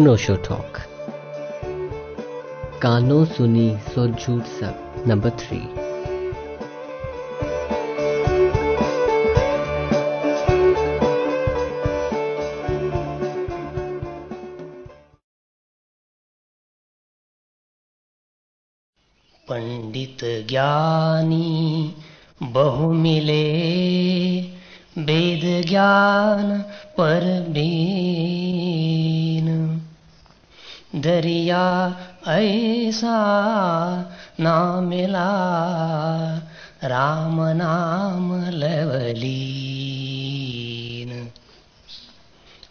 अनोशो talk. कानों सुनी सो झूठ सब, नंबर थ्री। पंडित ज्ञानी, बहु मिले। वेद ज्ञान पर बीन दरिया ऐसा ना मिला। राम नाम लवलीन।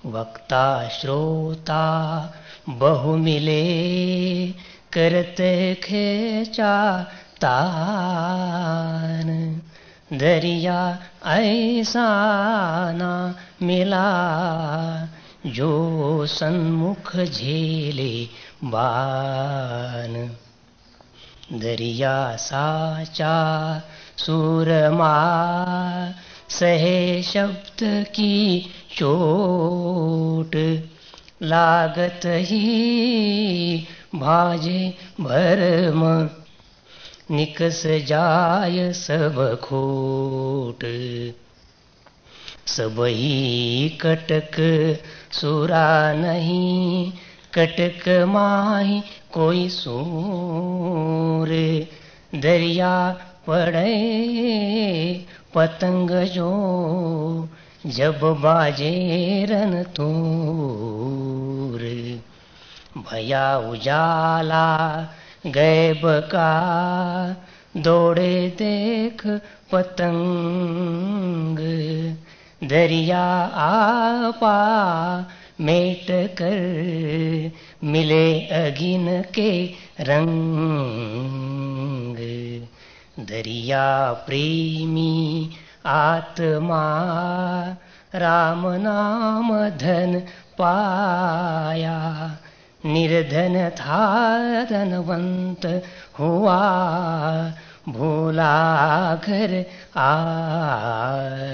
वक्ता श्रोता बहु मिले, करते खेचा तान दरिया ऐसा ना मिला। जो सन्मुख झेले बान दरिया साचा सूरमा, सहे शब्द की चोट। लागत ही भाजे भरम, निकस जाय सब खोट। सब ही कटक सुरा नहीं, कटक माही कोई सूर। दरिया पड़े पतंग जो, जब बाजे रन तूर। भया उजाला गैब का, दौड़े देख पतंग। दरिया आपा मेट कर मिले अगिन के रंग। दरिया प्रेमी आत्मा, राम नाम धन पाया। निर्धन था धनवंत हुआ। भोला घर आया।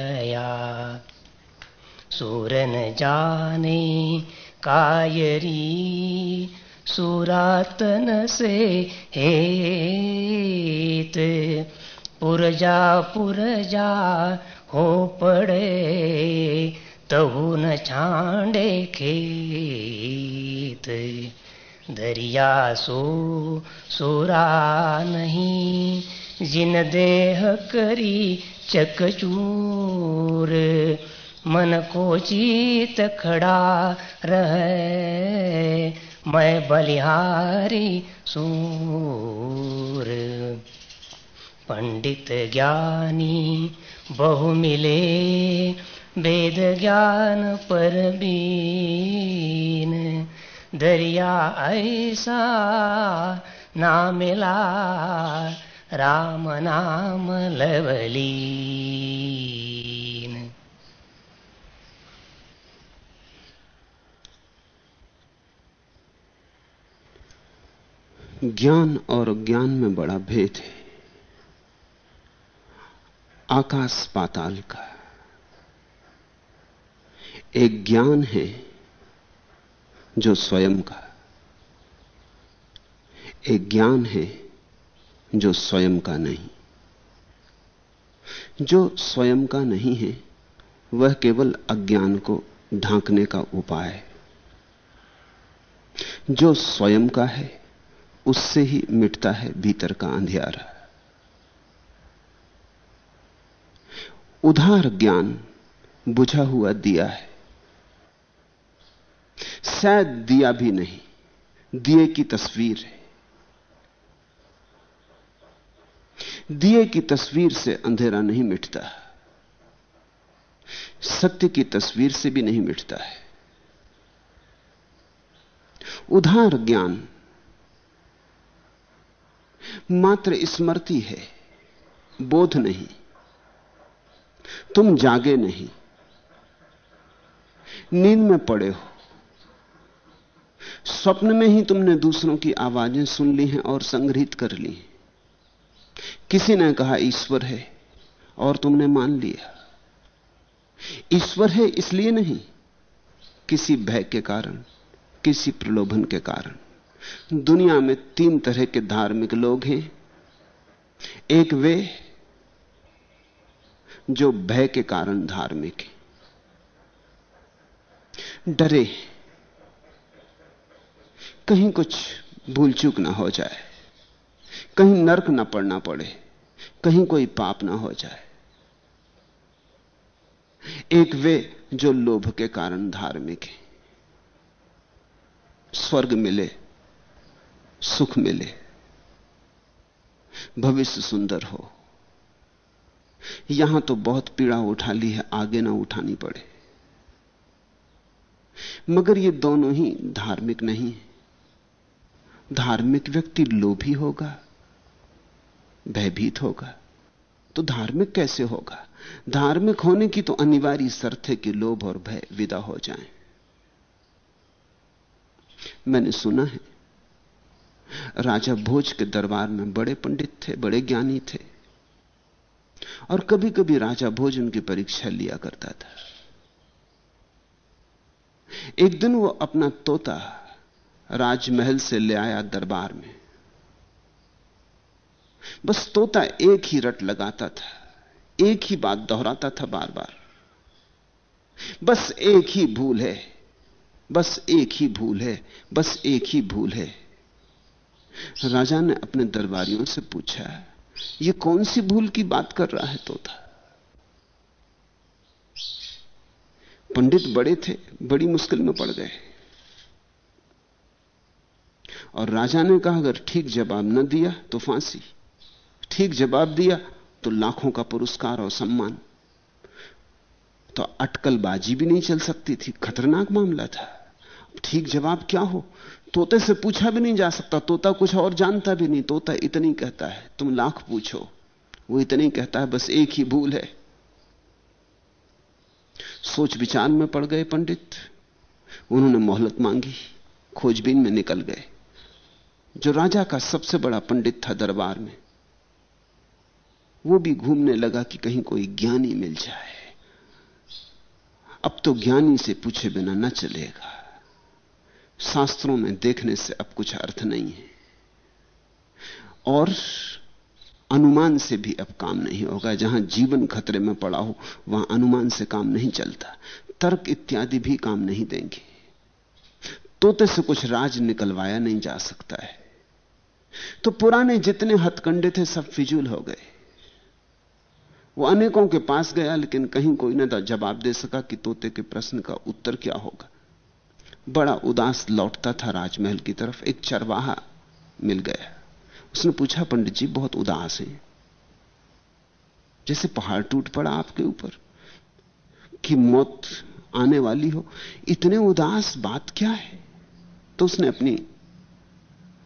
सूरन जाने कायरी, सुरातन से हेत। पुरजा पुरजा हो पड़े, तहु न छांडे खेत। दरिया सो, सुरा नहीं जिन देह करी चकचूर, मन को जीत खड़ा रहे, मैं बलिहारी सूर। पंडित ज्ञानी, बहु मिले, वेद ज्ञान पर बीन। दरिया ऐसा ना मिला राम नाम लवलीन ज्ञान और ज्ञान में बड़ा भेद है। आकाश पाताल का। एक ज्ञान है जो स्वयं का। एक ज्ञान है जो स्वयं का नहीं। जो स्वयं का नहीं है, वह केवल अज्ञान को ढांकने का उपाय है। जो स्वयं का है, उससे ही मिटता है भीतर का अंधियारा। उधार ज्ञान बुझा हुआ दिया है। शायद दिया भी नहीं, दिए की तस्वीर है। दिए की तस्वीर से अंधेरा नहीं मिटता। सत्य की तस्वीर से भी नहीं मिटता है। उधार ज्ञान मात्र स्मृति है, बोध नहीं। तुम जागे नहीं, नींद में पड़े हो। स्वप्न में ही तुमने दूसरों की आवाज़ें सुन ली हैं और संग्रहित कर ली हैं। किसी ने कहा, ईश्वर है, और तुमने मान लिया। ईश्वर है इसलिए नहीं, किसी भय के कारण, किसी प्रलोभन के कारण। दुनिया में तीन तरह के धार्मिक लोग हैं। एक वे, जो भय के कारण धार्मिक है। डरे कहीं कुछ भूल चूक ना हो जाए। कहीं नरक ना पड़ना पड़े, कहीं कोई पाप ना हो जाए। एक वे जो लोभ के कारण धार्मिक है। स्वर्ग मिले, सुख मिले, भविष्य सुंदर हो। यहाँ तो बहुत पीड़ा उठा ली है, आगे ना उठानी पड़े। मगर ये दोनों ही धार्मिक नहीं धार्मिक व्यक्ति लोभी होगा भयभीत होगा। तो धार्मिक कैसे होगा? धार्मिक होने की तो अनिवार्य शर्त है कि लोभ और भय विदा हो जाएँ। मैंने सुना है, राजा भोज के दरबार में बड़े पंडित थे, बड़े ज्ञानी थे। और कभी कभी राजा भोज उनकी परीक्षा लिया करता था। एक दिन वो अपना तोता राजमहल से ले आया दरबार में। बस तोता एक ही रट लगाता था, एक ही बात दोहराता था बार बार बस एक ही भूल है, बस एक ही भूल है, बस एक ही भूल है। राजा ने अपने दरबारियों से पूछा यह कौन सी भूल की बात कर रहा है तोता? पंडित बड़े थे, बड़ी मुश्किल में पड़ गए। और राजा ने कहा, अगर ठीक जवाब न दिया तो फांसी। ठीक जवाब दिया तो लाखों का पुरस्कार और सम्मान। तो अटकलबाजी भी नहीं चल सकती थी, खतरनाक मामला था। ठीक जवाब क्या हो? तोते से पूछा भी नहीं जा सकता, तोता कुछ और जानता भी नहीं, तोता इतनी कहता है, तुम लाख पूछो। वो इतनी कहता है, बस एक ही भूल है। सोच विचार में पड़ गए पंडित। उन्होंने मोहलत मांगी, खोजबीन में निकल गए। जो राजा का सबसे बड़ा पंडित था दरबार में वो भी घूमने लगा कि कहीं कोई ज्ञानी मिल जाए। अब तो ज्ञानी से पूछे बिना न चलेगा। शास्त्रों में देखने से अब कुछ अर्थ नहीं है। और अनुमान से भी अब काम नहीं होगा। जहाँ जीवन खतरे में पड़ा हो, वहाँ अनुमान से काम नहीं चलता। तर्क इत्यादि भी काम नहीं देंगे। तोते से कुछ राज निकलवाया नहीं जा सकता है। तो पुराने जितने हथकंडे थे, सब फिजूल हो गए। वो अनेकों के पास गया, लेकिन कहीं कोई ना जवाब दे सका कि तोते के प्रश्न का उत्तर क्या होगा। बड़ा उदास लौटता था राजमहल की तरफ़। एक चरवाहा मिल गया। उसने पूछा, पंडित जी, बहुत उदास हैं। जैसे पहाड़ टूट पड़ा आपके ऊपर कि मौत आने वाली हो। इतने उदास बात क्या है? तो उसने अपनी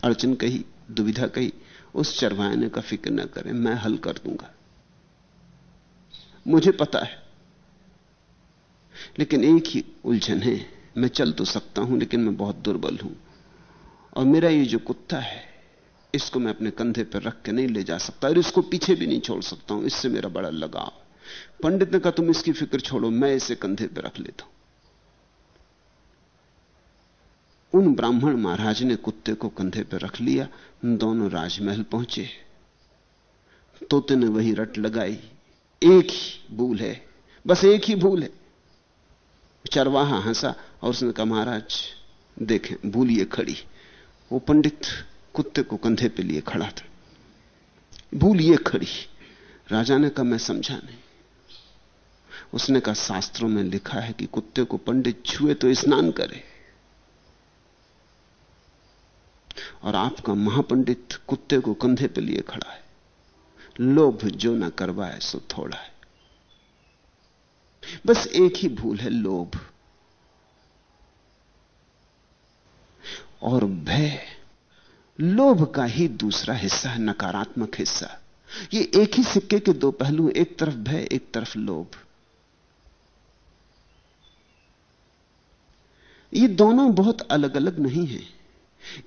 अड़चन कही, दुविधा कही। उस चरवाने का फ़िक्र न करें, मैं हल कर दूँगा। मुझे पता है। लेकिन एक ही उलझन है। मैं चल तो सकता हूँ, लेकिन मैं बहुत दुर्बल हूँ। और मेरा ये जो कुत्ता है, इसको मैं अपने कंधे पर रख के नहीं ले जा सकता और इसको पीछे भी नहीं छोड़ सकता हूँ। इससे मेरा बड़ा लगाव। पंडित ने कहा, तुम इसकी फ़िक्र छोड़ो, मैं इसे कंधे पर रख लेता हूँ। उन ब्राह्मण महाराज ने कुत्ते को कंधे पर रख लिया। दोनों राजमहल पहुँचे। तोते ने वही रट लगाई। एक ही भूल है। बस एक ही भूल है। चरवाहा हंसा और उसने कहा, महाराज, देखें, भूल ये खड़ी। वो पंडित कुत्ते को कंधे पे लिए खड़ा था। भूल ये खड़ी। राजा ने कहा, मैं समझा नहीं। उसने कहा, शास्त्रों में लिखा है कि कुत्ते को पंडित छुए तो स्नान करे। और आपका महापंडित कुत्ते को कंधे पे लिए खड़ा है। लोभ जो ना करवाए, सो थोड़ा है। बस एक ही भूल है, लोभ। और भय, लोभ का ही दूसरा हिस्सा है, नकारात्मक हिस्सा। ये एक ही सिक्के के दो पहलू, एक तरफ़ भय, एक तरफ़ लोभ। ये दोनों बहुत अलग अलग नहीं हैं।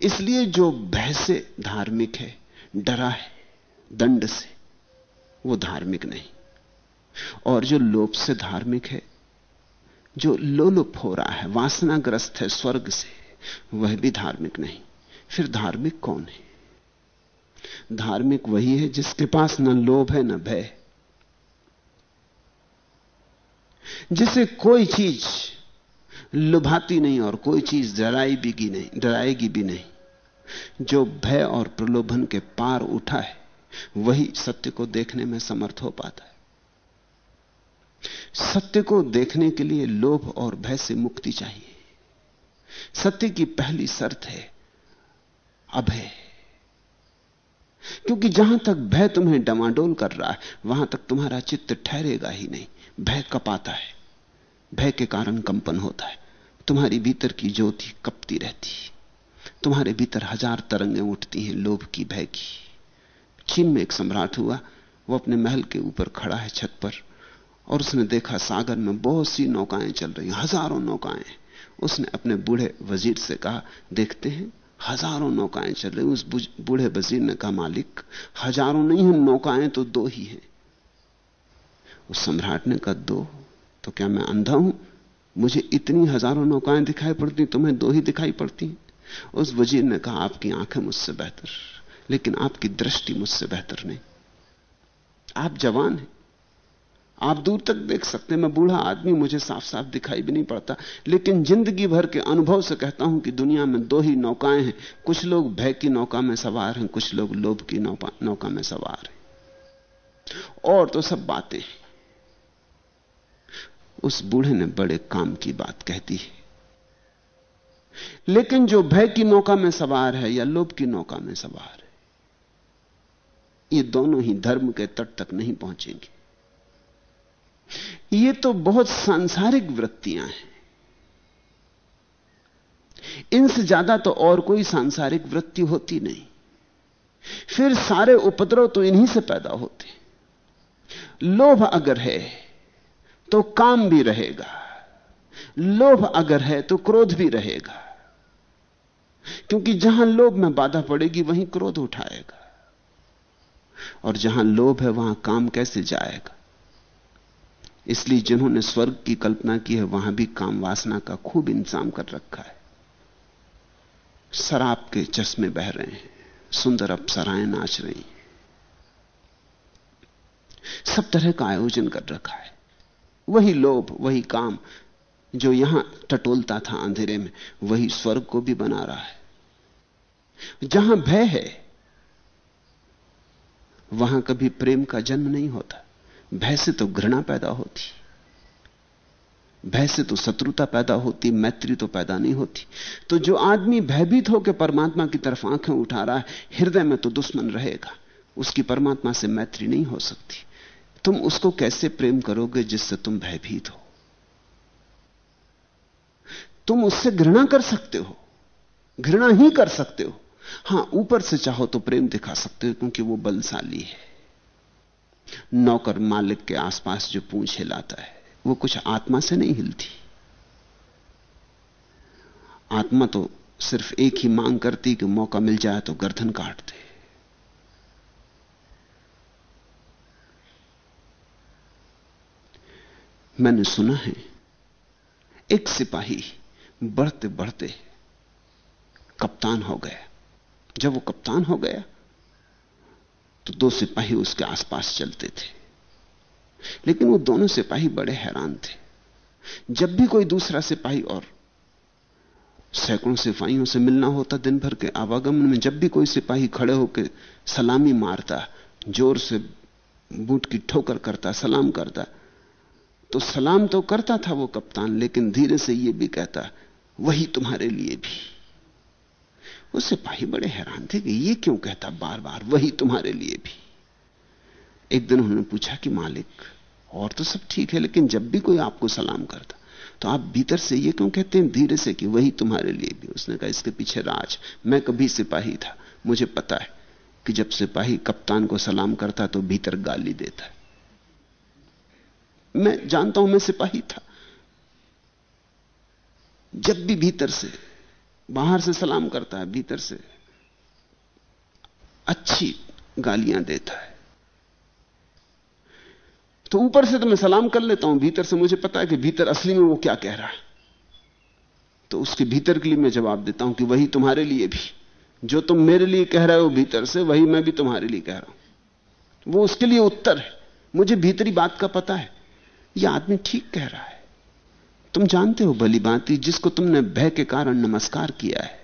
इसलिए जो भय से धार्मिक है, डरा है, दंड से वो धार्मिक नहीं। और जो लोभ से धार्मिक है, जो लोलुप हो रहा है, वासनाग्रस्त है स्वर्ग से, वह भी धार्मिक नहीं। फिर धार्मिक कौन है? धार्मिक वही है जिसके पास न लोभ है, न भय जिसे कोई चीज़ लुभाती नहीं और कोई चीज़ डराई भी नहीं, डराएगी भी नहीं, जो भय और प्रलोभन के पार उठा है वही सत्य को देखने में समर्थ हो पाता है। सत्य को देखने के लिए लोभ और भय से मुक्ति चाहिए। सत्य की पहली शर्त है अभय। क्योंकि जहाँ तक भय तुम्हें डमाडोल कर रहा है, वहाँ तक तुम्हारा चित्त ठहरेगा ही नहीं। भय कपाता है। भय के कारण कंपन होता है। तुम्हारी भीतर की ज्योति कपती रहती तुम्हारे भीतर हज़ार तरंगें उठती हैं लोभ की, भय की। चीन में एक सम्राट हुआ। वो अपने महल के ऊपर खड़ा है छत पर और उसने देखा सागर में बहुत सी नौकाएँ चल रही हज़ारों नौकाएँ। उसने अपने बूढ़े वज़ीर से कहा, देखते हैं, हज़ारों नौकाएँ चल रही उस बूढ़े वज़ीर ने कहा, मालिक, हज़ारों नहीं है नौकाएँ तो दो ही हैं। उस सम्राट ने कहा, दो? तो क्या मैं अंधा हूँ? मुझे इतनी हज़ारों नौकाएँ दिखाई पड़ती, तुम्हें दो ही दिखाई पड़ती उस वज़ीर ने कहा, आपकी आँखें मुझसे बेहतर लेकिन आपकी दृष्टि मुझसे बेहतर नहीं। आप जवान हैं। आप दूर तक देख सकते हैं। मैं बूढ़ा आदमी, मुझे साफ़ साफ़ दिखाई भी नहीं पड़ता। लेकिन ज़िंदगी भर के अनुभव से कहता हूँ कि दुनिया में दो ही नौकाएँ हैं। कुछ लोग भय की नौका में सवार हैं, कुछ लोग लोभ की नौका में सवार हैं। और तो सब बातें उस बूढ़े ने बड़े काम की बात कहती है। लेकिन जो भय की नौका में सवार है या लोभ की नौका में सवार है ये दोनों ही धर्म के तट तक नहीं पहुँचेंगे। ये तो बहुत सांसारिक वृत्तियाँ हैं। इनसे ज़्यादा तो और कोई सांसारिक वृत्ति होती नहीं। फिर सारे उपद्रव तो इन्हीं से पैदा होते लोभ अगर है तो काम भी रहेगा। लोभ अगर है तो क्रोध भी रहेगा। क्योंकि जहाँ लोभ में बाधा पड़ेगी, वहीं क्रोध उठाएगा। और जहाँ लोभ है वहाँ काम कैसे जाएगा? इसलिए जिन्होंने स्वर्ग की कल्पना की है, वहाँ भी काम वासना का खूब इंतज़ाम कर रखा है। शराब के चश्मे बह रहे हैं, सुंदर अप्सराएँ नाच रही हैं। सब तरह का आयोजन कर रखा है। वही लोभ, वही काम जो यहाँ टटोलता था अंधेरे में, वही स्वर्ग को भी बना रहा है। जहाँ भय है वहाँ कभी प्रेम का जन्म नहीं होता। भय से तो घृणा पैदा होती। भय से तो शत्रुता पैदा होती, मैत्री तो पैदा नहीं होती। तो जो आदमी भयभीत होकर परमात्मा की तरफ़ आँखें उठा रहा है, हृदय में तो दुश्मन रहेगा। उसकी परमात्मा से मैत्री नहीं हो सकती। तुम उसको कैसे प्रेम करोगे जिससे तुम भयभीत हो? तुम उससे घृणा कर सकते हो। घृणा ही कर सकते हो। हाँ, ऊपर से चाहो तो प्रेम दिखा सकते हो क्योंकि वो बलशाली है। नौकर मालिक के आसपास जो पूंछ हिलाता है, वो कुछ आत्मा से नहीं हिलती। आत्मा तो सिर्फ़ एक ही मांग करती कि मौका मिल जाए तो गर्दन काट दे। मैंने सुना है, एक सिपाही बढ़ते बढ़ते कप्तान हो गया। जब वो कप्तान हो गया तो दो सिपाही उसके आसपास चलते थे। लेकिन वो दोनों सिपाही बड़े हैरान थे। जब भी कोई दूसरा सिपाही और सैकड़ों सिपाहियों से मिलना होता दिन भर के आवागमन में, जब भी कोई सिपाही खड़े होकर सलामी मारता, ज़ोर से बूट की ठोकर करता, सलाम करता तो सलाम तो करता था वो कप्तान, लेकिन धीरे से ये भी कहता, वही तुम्हारे लिए भी। वो सिपाही बड़े हैरान थे कि ये क्यों कहता बार बार वही तुम्हारे लिए भी। एक दिन उन्होंने पूछा कि, मालिक, और तो सब ठीक है, लेकिन जब भी कोई आपको सलाम करता तो आप भीतर से ये क्यों कहते हैं, धीरे से कि वही तुम्हारे लिए भी? उसने कहा, इसके पीछे राज, मैं कभी सिपाही था। मुझे पता है कि जब सिपाही कप्तान को सलाम करता तो भीतर गाली देता है। मैं जानता हूँ, मैं सिपाही था। जब भी भीतर से बाहर से सलाम करता है, भीतर से। अच्छी गालियाँ देता है। तो ऊपर से तो मैं सलाम कर लेता हूँ, भीतर से मुझे पता है कि भीतर असली में वो क्या कह रहा है। तो उसके भीतर के लिए मैं जवाब देता हूँ कि वही तुम्हारे लिए भी। जो तुम मेरे लिए कह रहे हो भीतर से, वही मैं भी तुम्हारे लिए कह रहा हूँ। वो उसके लिए उत्तर है। मुझे भीतरी बात का पता है। यह आदमी ठीक कह रहा है। तुम जानते हो भली बात जिसको तुमने भय के कारण नमस्कार किया है,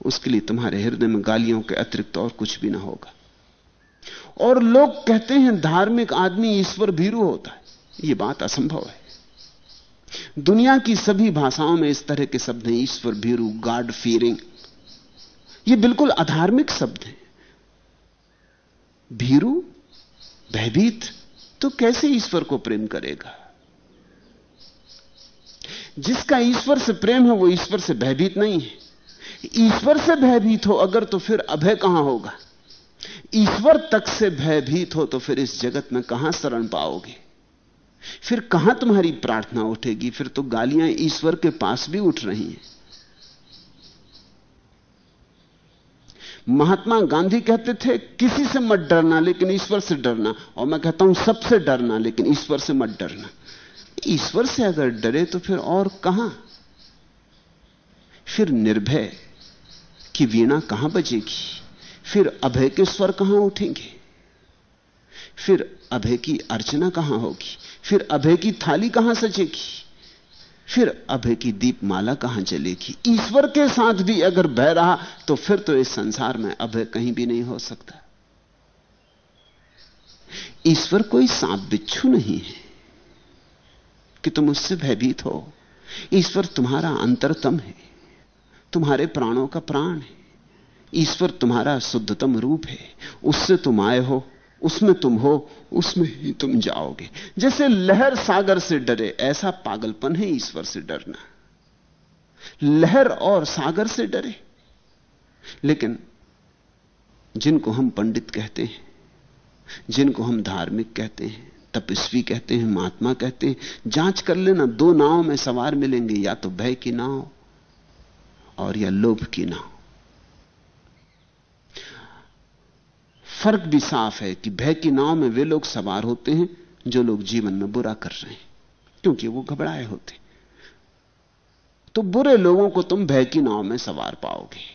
उसके लिए तुम्हारे हृदय में गालियों के अतिरिक्त और कुछ भी ना होगा। और लोग कहते हैं, धार्मिक आदमी ईश्वर भीरू होता है। यह बात असंभव है। दुनिया की सभी भाषाओं में इस तरह के शब्द हैं, ईश्वर भीरू गॉड फीरिंग ये बिल्कुल अधार्मिक शब्द हैं। भीरू, भयभीत तो कैसे ईश्वर को प्रेम करेगा? जिसका ईश्वर से प्रेम है, वो ईश्वर से भयभीत नहीं है। ईश्वर से भयभीत हो, अगर तो फिर अभय कहाँ होगा? ईश्वर तक से भयभीत हो तो फिर इस जगत में कहाँ शरण पाओगे? फिर कहाँ तुम्हारी प्रार्थना उठेगी? फिर तो गालियाँ ईश्वर के पास भी उठ रही हैं। महात्मा गांधी कहते थे, किसी से मत डरना, लेकिन ईश्वर से डरना। और मैं कहता हूँ, सबसे डरना, लेकिन ईश्वर से मत डरना। ईश्वर से अगर डरे तो फिर और कहाँ? फिर निर्भय की वीणा कहाँ बजेगी? फिर अभय के स्वर कहाँ उठेंगे? फिर अभय की अर्चना कहाँ होगी? फिर अभय की थाली कहाँ सजेगी? फिर अभय की दीपमाला कहाँ चलेगी ईश्वर के साथ भी अगर बह रहा तो फिर तो इस संसार में अभय कहीं भी नहीं हो सकता। ईश्वर कोई सांप बिच्छू नहीं है। कि तुम उससे भयभीत हो। ईश्वर तुम्हारा अंतरतम है। तुम्हारे प्राणों का प्राण है। ईश्वर तुम्हारा शुद्धतम रूप है। उससे तुम आए हो, उसमें तुम हो, उसमें ही तुम जाओगे। जैसे लहर सागर से डरे, ऐसा पागलपन है ईश्वर से डरना। लहर और सागर से डरे। लेकिन जिनको हम पंडित कहते हैं, जिनको हम धार्मिक कहते हैं तपस्वी कहते हैं, महात्मा कहते हैं, जाँच कर लेना, दो नाव में सवार मिलेंगे, या तो भय की नाव और या लोभ की नाव। फ़र्क भी साफ़ है कि भय की नाव में वे लोग सवार होते हैं, जो लोग जीवन में बुरा कर रहे हैं, क्योंकि वो घबराए होते तो बुरे लोगों को तुम भय की नाव में सवार पाओगे।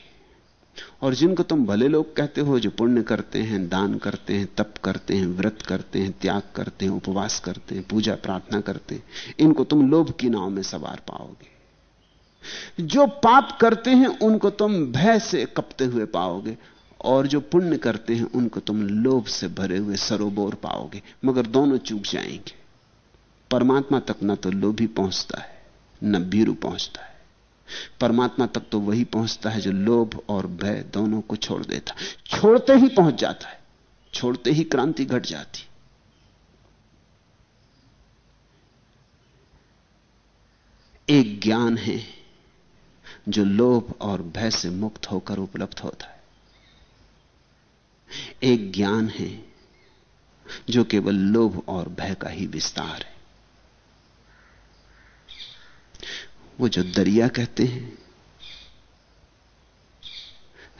और जिनको तुम भले लोग कहते हो जो पुण्य करते हैं, दान करते हैं, तप करते हैं, व्रत करते हैं, त्याग करते हैं, उपवास करते हैं, पूजा प्रार्थना करते हैं, इनको तुम लोभ की नाव में सवार पाओगे। जो पाप करते हैं, उनको तुम भय से कपते हुए पाओगे और जो पुण्य करते हैं, उनको तुम लोभ से भरे हुए सरोबोर पाओगे। मगर दोनों चूक जाएँगे। परमात्मा तक न तो लोभी पहुँचता है, न बीरू पहुँचता है। परमात्मा तक तो वही पहुँचता है जो लोभ और भय दोनों को छोड़ देता छोड़ते ही पहुँच जाता है। छोड़ते ही क्रांति घट जाती। एक ज्ञान है जो लोभ और भय से मुक्त होकर उपलब्ध होता है। एक ज्ञान है जो केवल लोभ और भय का ही विस्तार है। वो जो दरिया कहते हैं।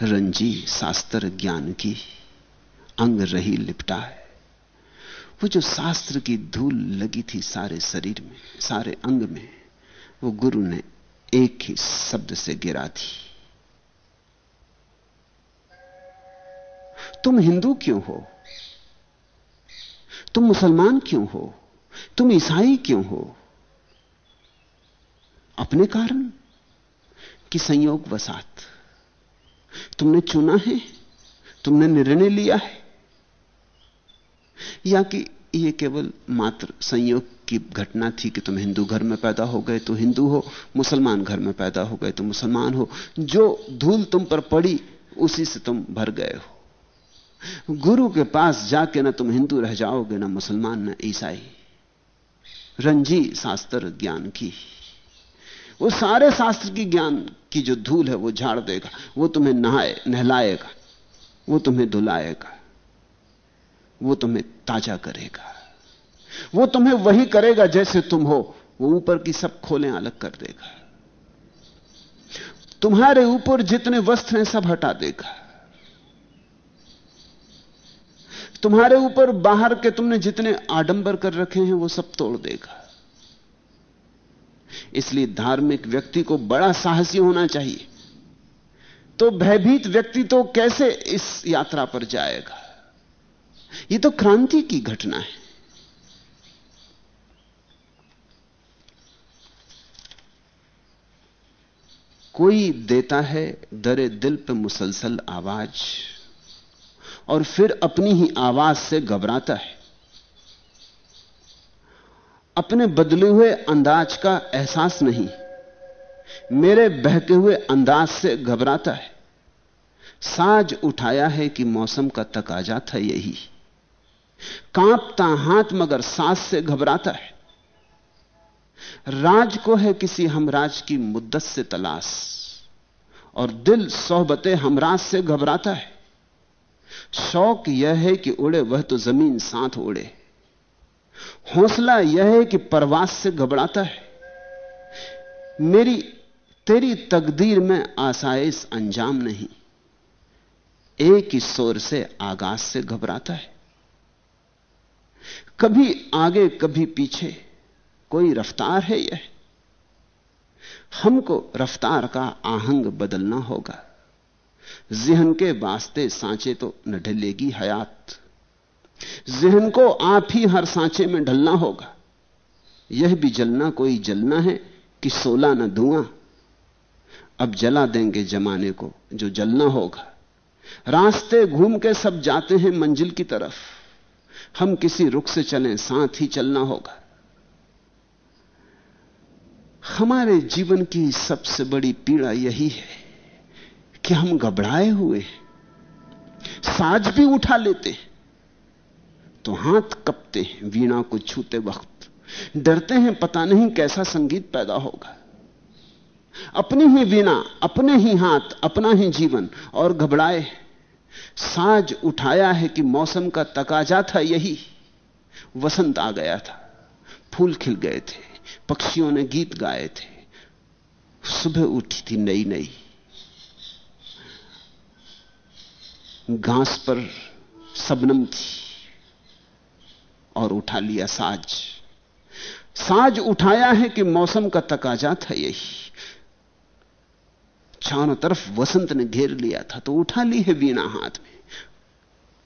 रंजी शास्त्र ज्ञान की अंग रही लिपटा है वो जो शास्त्र की धूल लगी थी सारे शरीर में, सारे अंग में, वो गुरु ने एक ही शब्द से गिरा थी। तुम हिंदू क्यों हो? तुम मुसलमान क्यों हो? तुम ईसाई क्यों हो? अपने कारण कि संयोग वसात। तुमने चुना है, तुमने निर्णय लिया है, या कि यह केवल मात्र संयोग की घटना थी कि तुम हिंदू घर में पैदा हो गए तो हिंदू हो, मुसलमान घर में पैदा हो गए तो मुसलमान हो, जो धूल तुम पर पड़ी, उसी से तुम भर गए हो। गुरु के पास जाके ना तुम हिंदू रह जाओगे, ना मुसलमान, ना ईसाई। रंजी शास्त्र ज्ञान की। वो सारे शास्त्र की ज्ञान की जो धूल है, वो झाड़ देगा। वो तुम्हें नहाए, नहलाएगा। वो तुम्हें धुलाएगा। वो तुम्हें ताज़ा करेगा। वो तुम्हें वही करेगा जैसे तुम हो। वो ऊपर की सब खोलें अलग कर देगा। तुम्हारे ऊपर जितने वस्त्र हैं, सब हटा देगा। तुम्हारे ऊपर बाहर के तुमने जितने आडंबर कर रखे हैं, वो सब तोड़ देगा। इसलिए धार्मिक व्यक्ति को बड़ा साहसी होना चाहिए। तो भयभीत व्यक्ति तो कैसे इस यात्रा पर जाएगा? यह तो क्रांति की घटना है। कोई देता है दरे दिल पे मुसलसल आवाज़ और फिर अपनी ही आवाज़ से घबराता है। अपने बदले हुए अंदाज का एहसास नहीं। मेरे बहके हुए अंदाज से घबराता है। साज उठाया है कि मौसम का तकाजा था यही। कांपता हाथ मगर सांस से घबराता है। राज को है किसी हमराज की मुद्दत से तलाश। और दिल सोहबते हमराज से घबराता है। शौक यह है कि उड़े, वह तो ज़मीन साथ उड़े। हौसला यह है कि परवास से घबराता है। मेरी, तेरी तकदीर में आसाइश अंजाम नहीं। एक ही शोर से आगाज़ से घबराता है। कभी आगे, कभी पीछे, कोई रफ्तार है यह? हमको रफ्तार का आहंग बदलना होगा। जिहन के वास्ते सांचे तो न ढलेगी हयात। जहन को आप ही हर सांचे में ढलना होगा। यह भी जलना, कोई जलना है कि सोला न धुआँ। अब जला देंगे जमाने को, जो जलना होगा। रास्ते घूम के सब जाते हैं मंजिल की तरफ़। हम किसी रुख से चलें, साथ ही चलना होगा। हमारे जीवन की सबसे बड़ी पीड़ा यही है कि हम घबराए हुए हैं। साज भी उठा लेते तो हाथ कपते हैं, वीणा को छूते वक्त। डरते हैं, पता नहीं कैसा संगीत पैदा होगा। अपनी ही वीणा, अपने ही हाथ, अपना ही जीवन, और घबराए साज उठाया है कि मौसम का तकाजा था यही। वसंत आ गया था, फूल खिल गए थे, पक्षियों ने गीत गाए थे। सुबह उठी थी नई नई। घास पर सबनम थी। और उठा लिया साज साज उठाया है कि मौसम का तकाजा था यही। चारों तरफ़ वसंत ने घेर लिया था तो उठा ली है वीणा हाथ में।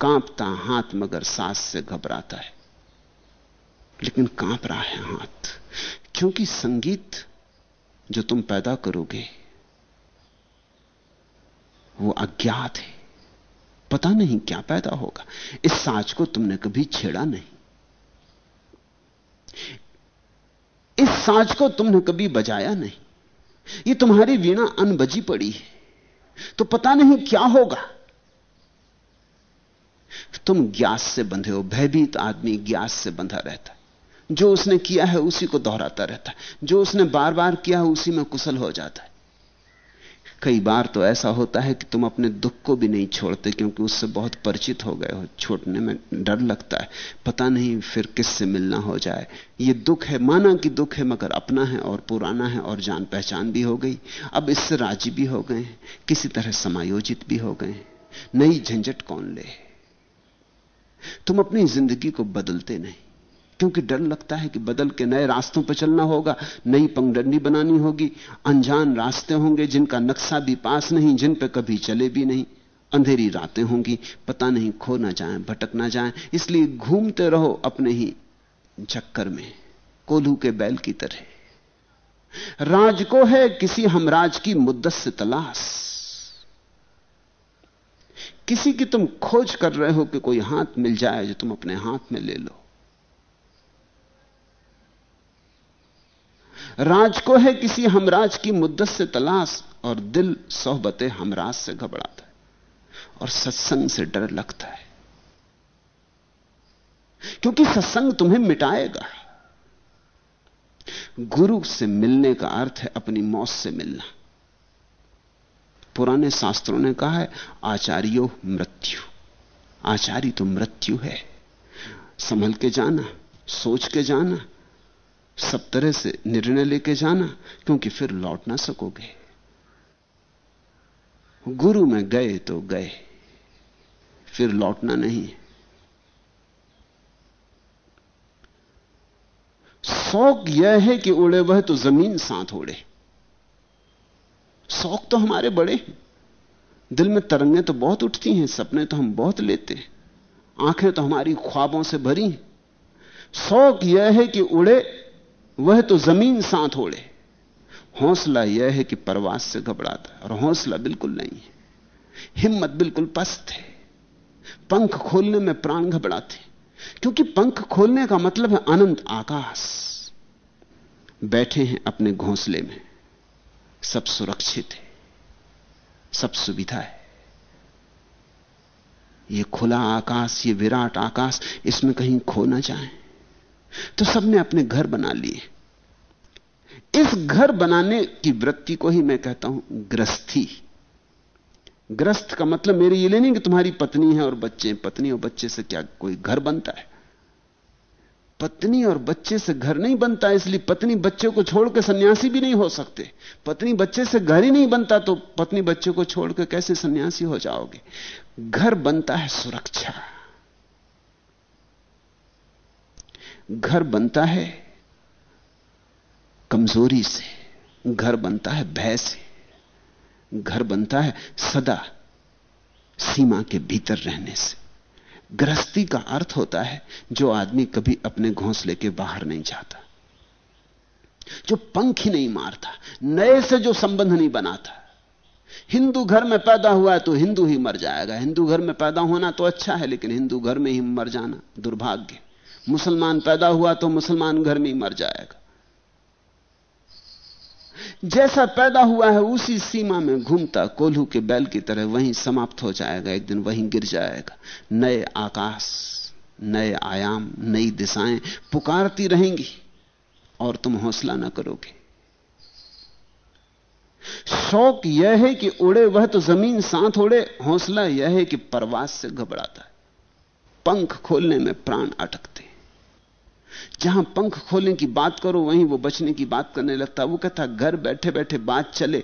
कांपता हाथ मगर सांस से घबराता है। लेकिन काँप रहा है हाथ, क्योंकि संगीत जो तुम पैदा करोगे, वो अज्ञात है। पता नहीं क्या पैदा होगा। इस साज को तुमने कभी छेड़ा नहीं। इस साज को तुमने कभी बजाया नहीं। ये तुम्हारी वीणा अनबजी पड़ी है। तो पता नहीं क्या होगा। तुम ग्यास से बंधे हो, भयभीत आदमी ग्यास से बंधा रहता है। जो उसने किया है उसी को दोहराता रहता है। जो उसने बार बार किया है उसी में कुशल हो जाता है। कई बार तो ऐसा होता है कि तुम अपने दुख को भी नहीं छोड़ते क्योंकि उससे बहुत परिचित हो गए हो, छोड़ने में डर लगता है। पता नहीं फिर किससे मिलना हो जाए। ये दुख है, माना कि दुख है, मगर अपना है और पुराना है और जान पहचान भी हो गई। अब इससे राज़ी भी हो गए हैं, किसी तरह समायोजित भी हो गए नई झंझट कौन ले? तुम अपनी ज़िंदगी को बदलते नहीं। क्योंकि डर लगता है कि बदल के नए रास्तों पर चलना होगा, नई पंगडंडी बनानी होगी, अनजान रास्ते होंगे जिनका नक्शा भी पास नहीं, जिन पर कभी चले भी नहीं। अंधेरी रातें होंगी, पता नहीं खो ना जाए, भटक ना जाए, इसलिए घूमते रहो अपने ही चक्कर में, कोल्हू के बैल की तरह। राज को है किसी हमराज की मुद्दत से तलाश। किसी की तुम खोज कर रहे हो कि कोई हाथ मिल जाए जो तुम अपने हाथ में ले लो। राज को है किसी हमराज की मुद्दत से तलाश, और दिल सोहबते हमराज से घबराता है, और सत्संग से डर लगता है। क्योंकि सत्संग तुम्हें मिटाएगा। गुरु से मिलने का अर्थ है अपनी मौत से मिलना। पुराने शास्त्रों ने कहा है, आचार्यो मृत्यु। आचार्य तो मृत्यु है। संभल के जाना, सोच के जाना सब तरह से निर्णय लेके जाना, क्योंकि फिर लौट ना सकोगे। गुरु में गए तो गए, फिर लौटना नहीं। शौक यह है कि उड़े वह तो ज़मीन साथ उड़े शौक तो हमारे बड़े हैं। दिल में तरंगे तो बहुत उठती हैं, सपने तो हम बहुत लेते हैं। आँखें तो हमारी ख्वाबों से भरी हैं। शौक यह है कि उड़े वह तो ज़मीन साथ उड़े हौसला यह है कि परवास से घबराता और हौसला बिल्कुल नहीं है। हिम्मत बिल्कुल पस्त है। पंख खोलने में प्राण घबराते क्योंकि पंख खोलने का मतलब है अनंत आकाश। बैठे हैं अपने घोंसले में। सब सुरक्षित है। सब सुविधा है। ये खुला आकाश, ये विराट आकाश, इसमें कहीं खो ना जाए। तो सबने अपने घर बना लिए। इस घर बनाने की वृत्ति को ही मैं कहता हूँ ग्रस्थी। ग्रस्त का मतलब मेरे ये नहीं कि तुम्हारी पत्नी है और बच्चे पत्नी और बच्चे से क्या कोई घर बनता है? पत्नी और बच्चे से घर नहीं बनता, इसलिए पत्नी बच्चे को छोड़कर सन्यासी भी नहीं हो सकते। पत्नी बच्चे से घर ही नहीं बनता तो पत्नी बच्चे को छोड़कर कैसे सन्यासी हो जाओगे? घर बनता है सुरक्षा। घर बनता है, कमज़ोरी से, घर बनता है, भय से, घर बनता है सदा सीमा के भीतर रहने से। गृहस्थी का अर्थ होता है जो आदमी कभी अपने घोंसले के बाहर नहीं जाता, जो पंख ही नहीं मारता, नए से जो संबंध नहीं बनाता। हिंदू घर में पैदा हुआ है तो हिंदू ही मर जाएगा, हिंदू घर में पैदा होना तो अच्छा है, लेकिन हिंदू घर में ही मर जाना दुर्भाग्य। मुसलमान पैदा हुआ तो मुसलमान घर में ही मर जाएगा। जैसा पैदा हुआ है उसी सीमा में घूमता, कोल्हू के बैल की तरह वहीं समाप्त हो जाएगा, एक दिन वहीं गिर जाएगा। नए आकाश, नए आयाम, नई दिशाएँ पुकारती रहेंगी और तुम हौसला ना करोगे। शौक यह है कि उड़े, वह तो ज़मीन साथ उड़े हौसला यह है कि प्रवास से घबराता है। पंख खोलने में प्राण अटकते जहाँ पंख खोलने की बात करो, वहीं वो बचने की बात करने लगता। वो कहता, घर बैठे बैठे बात चले।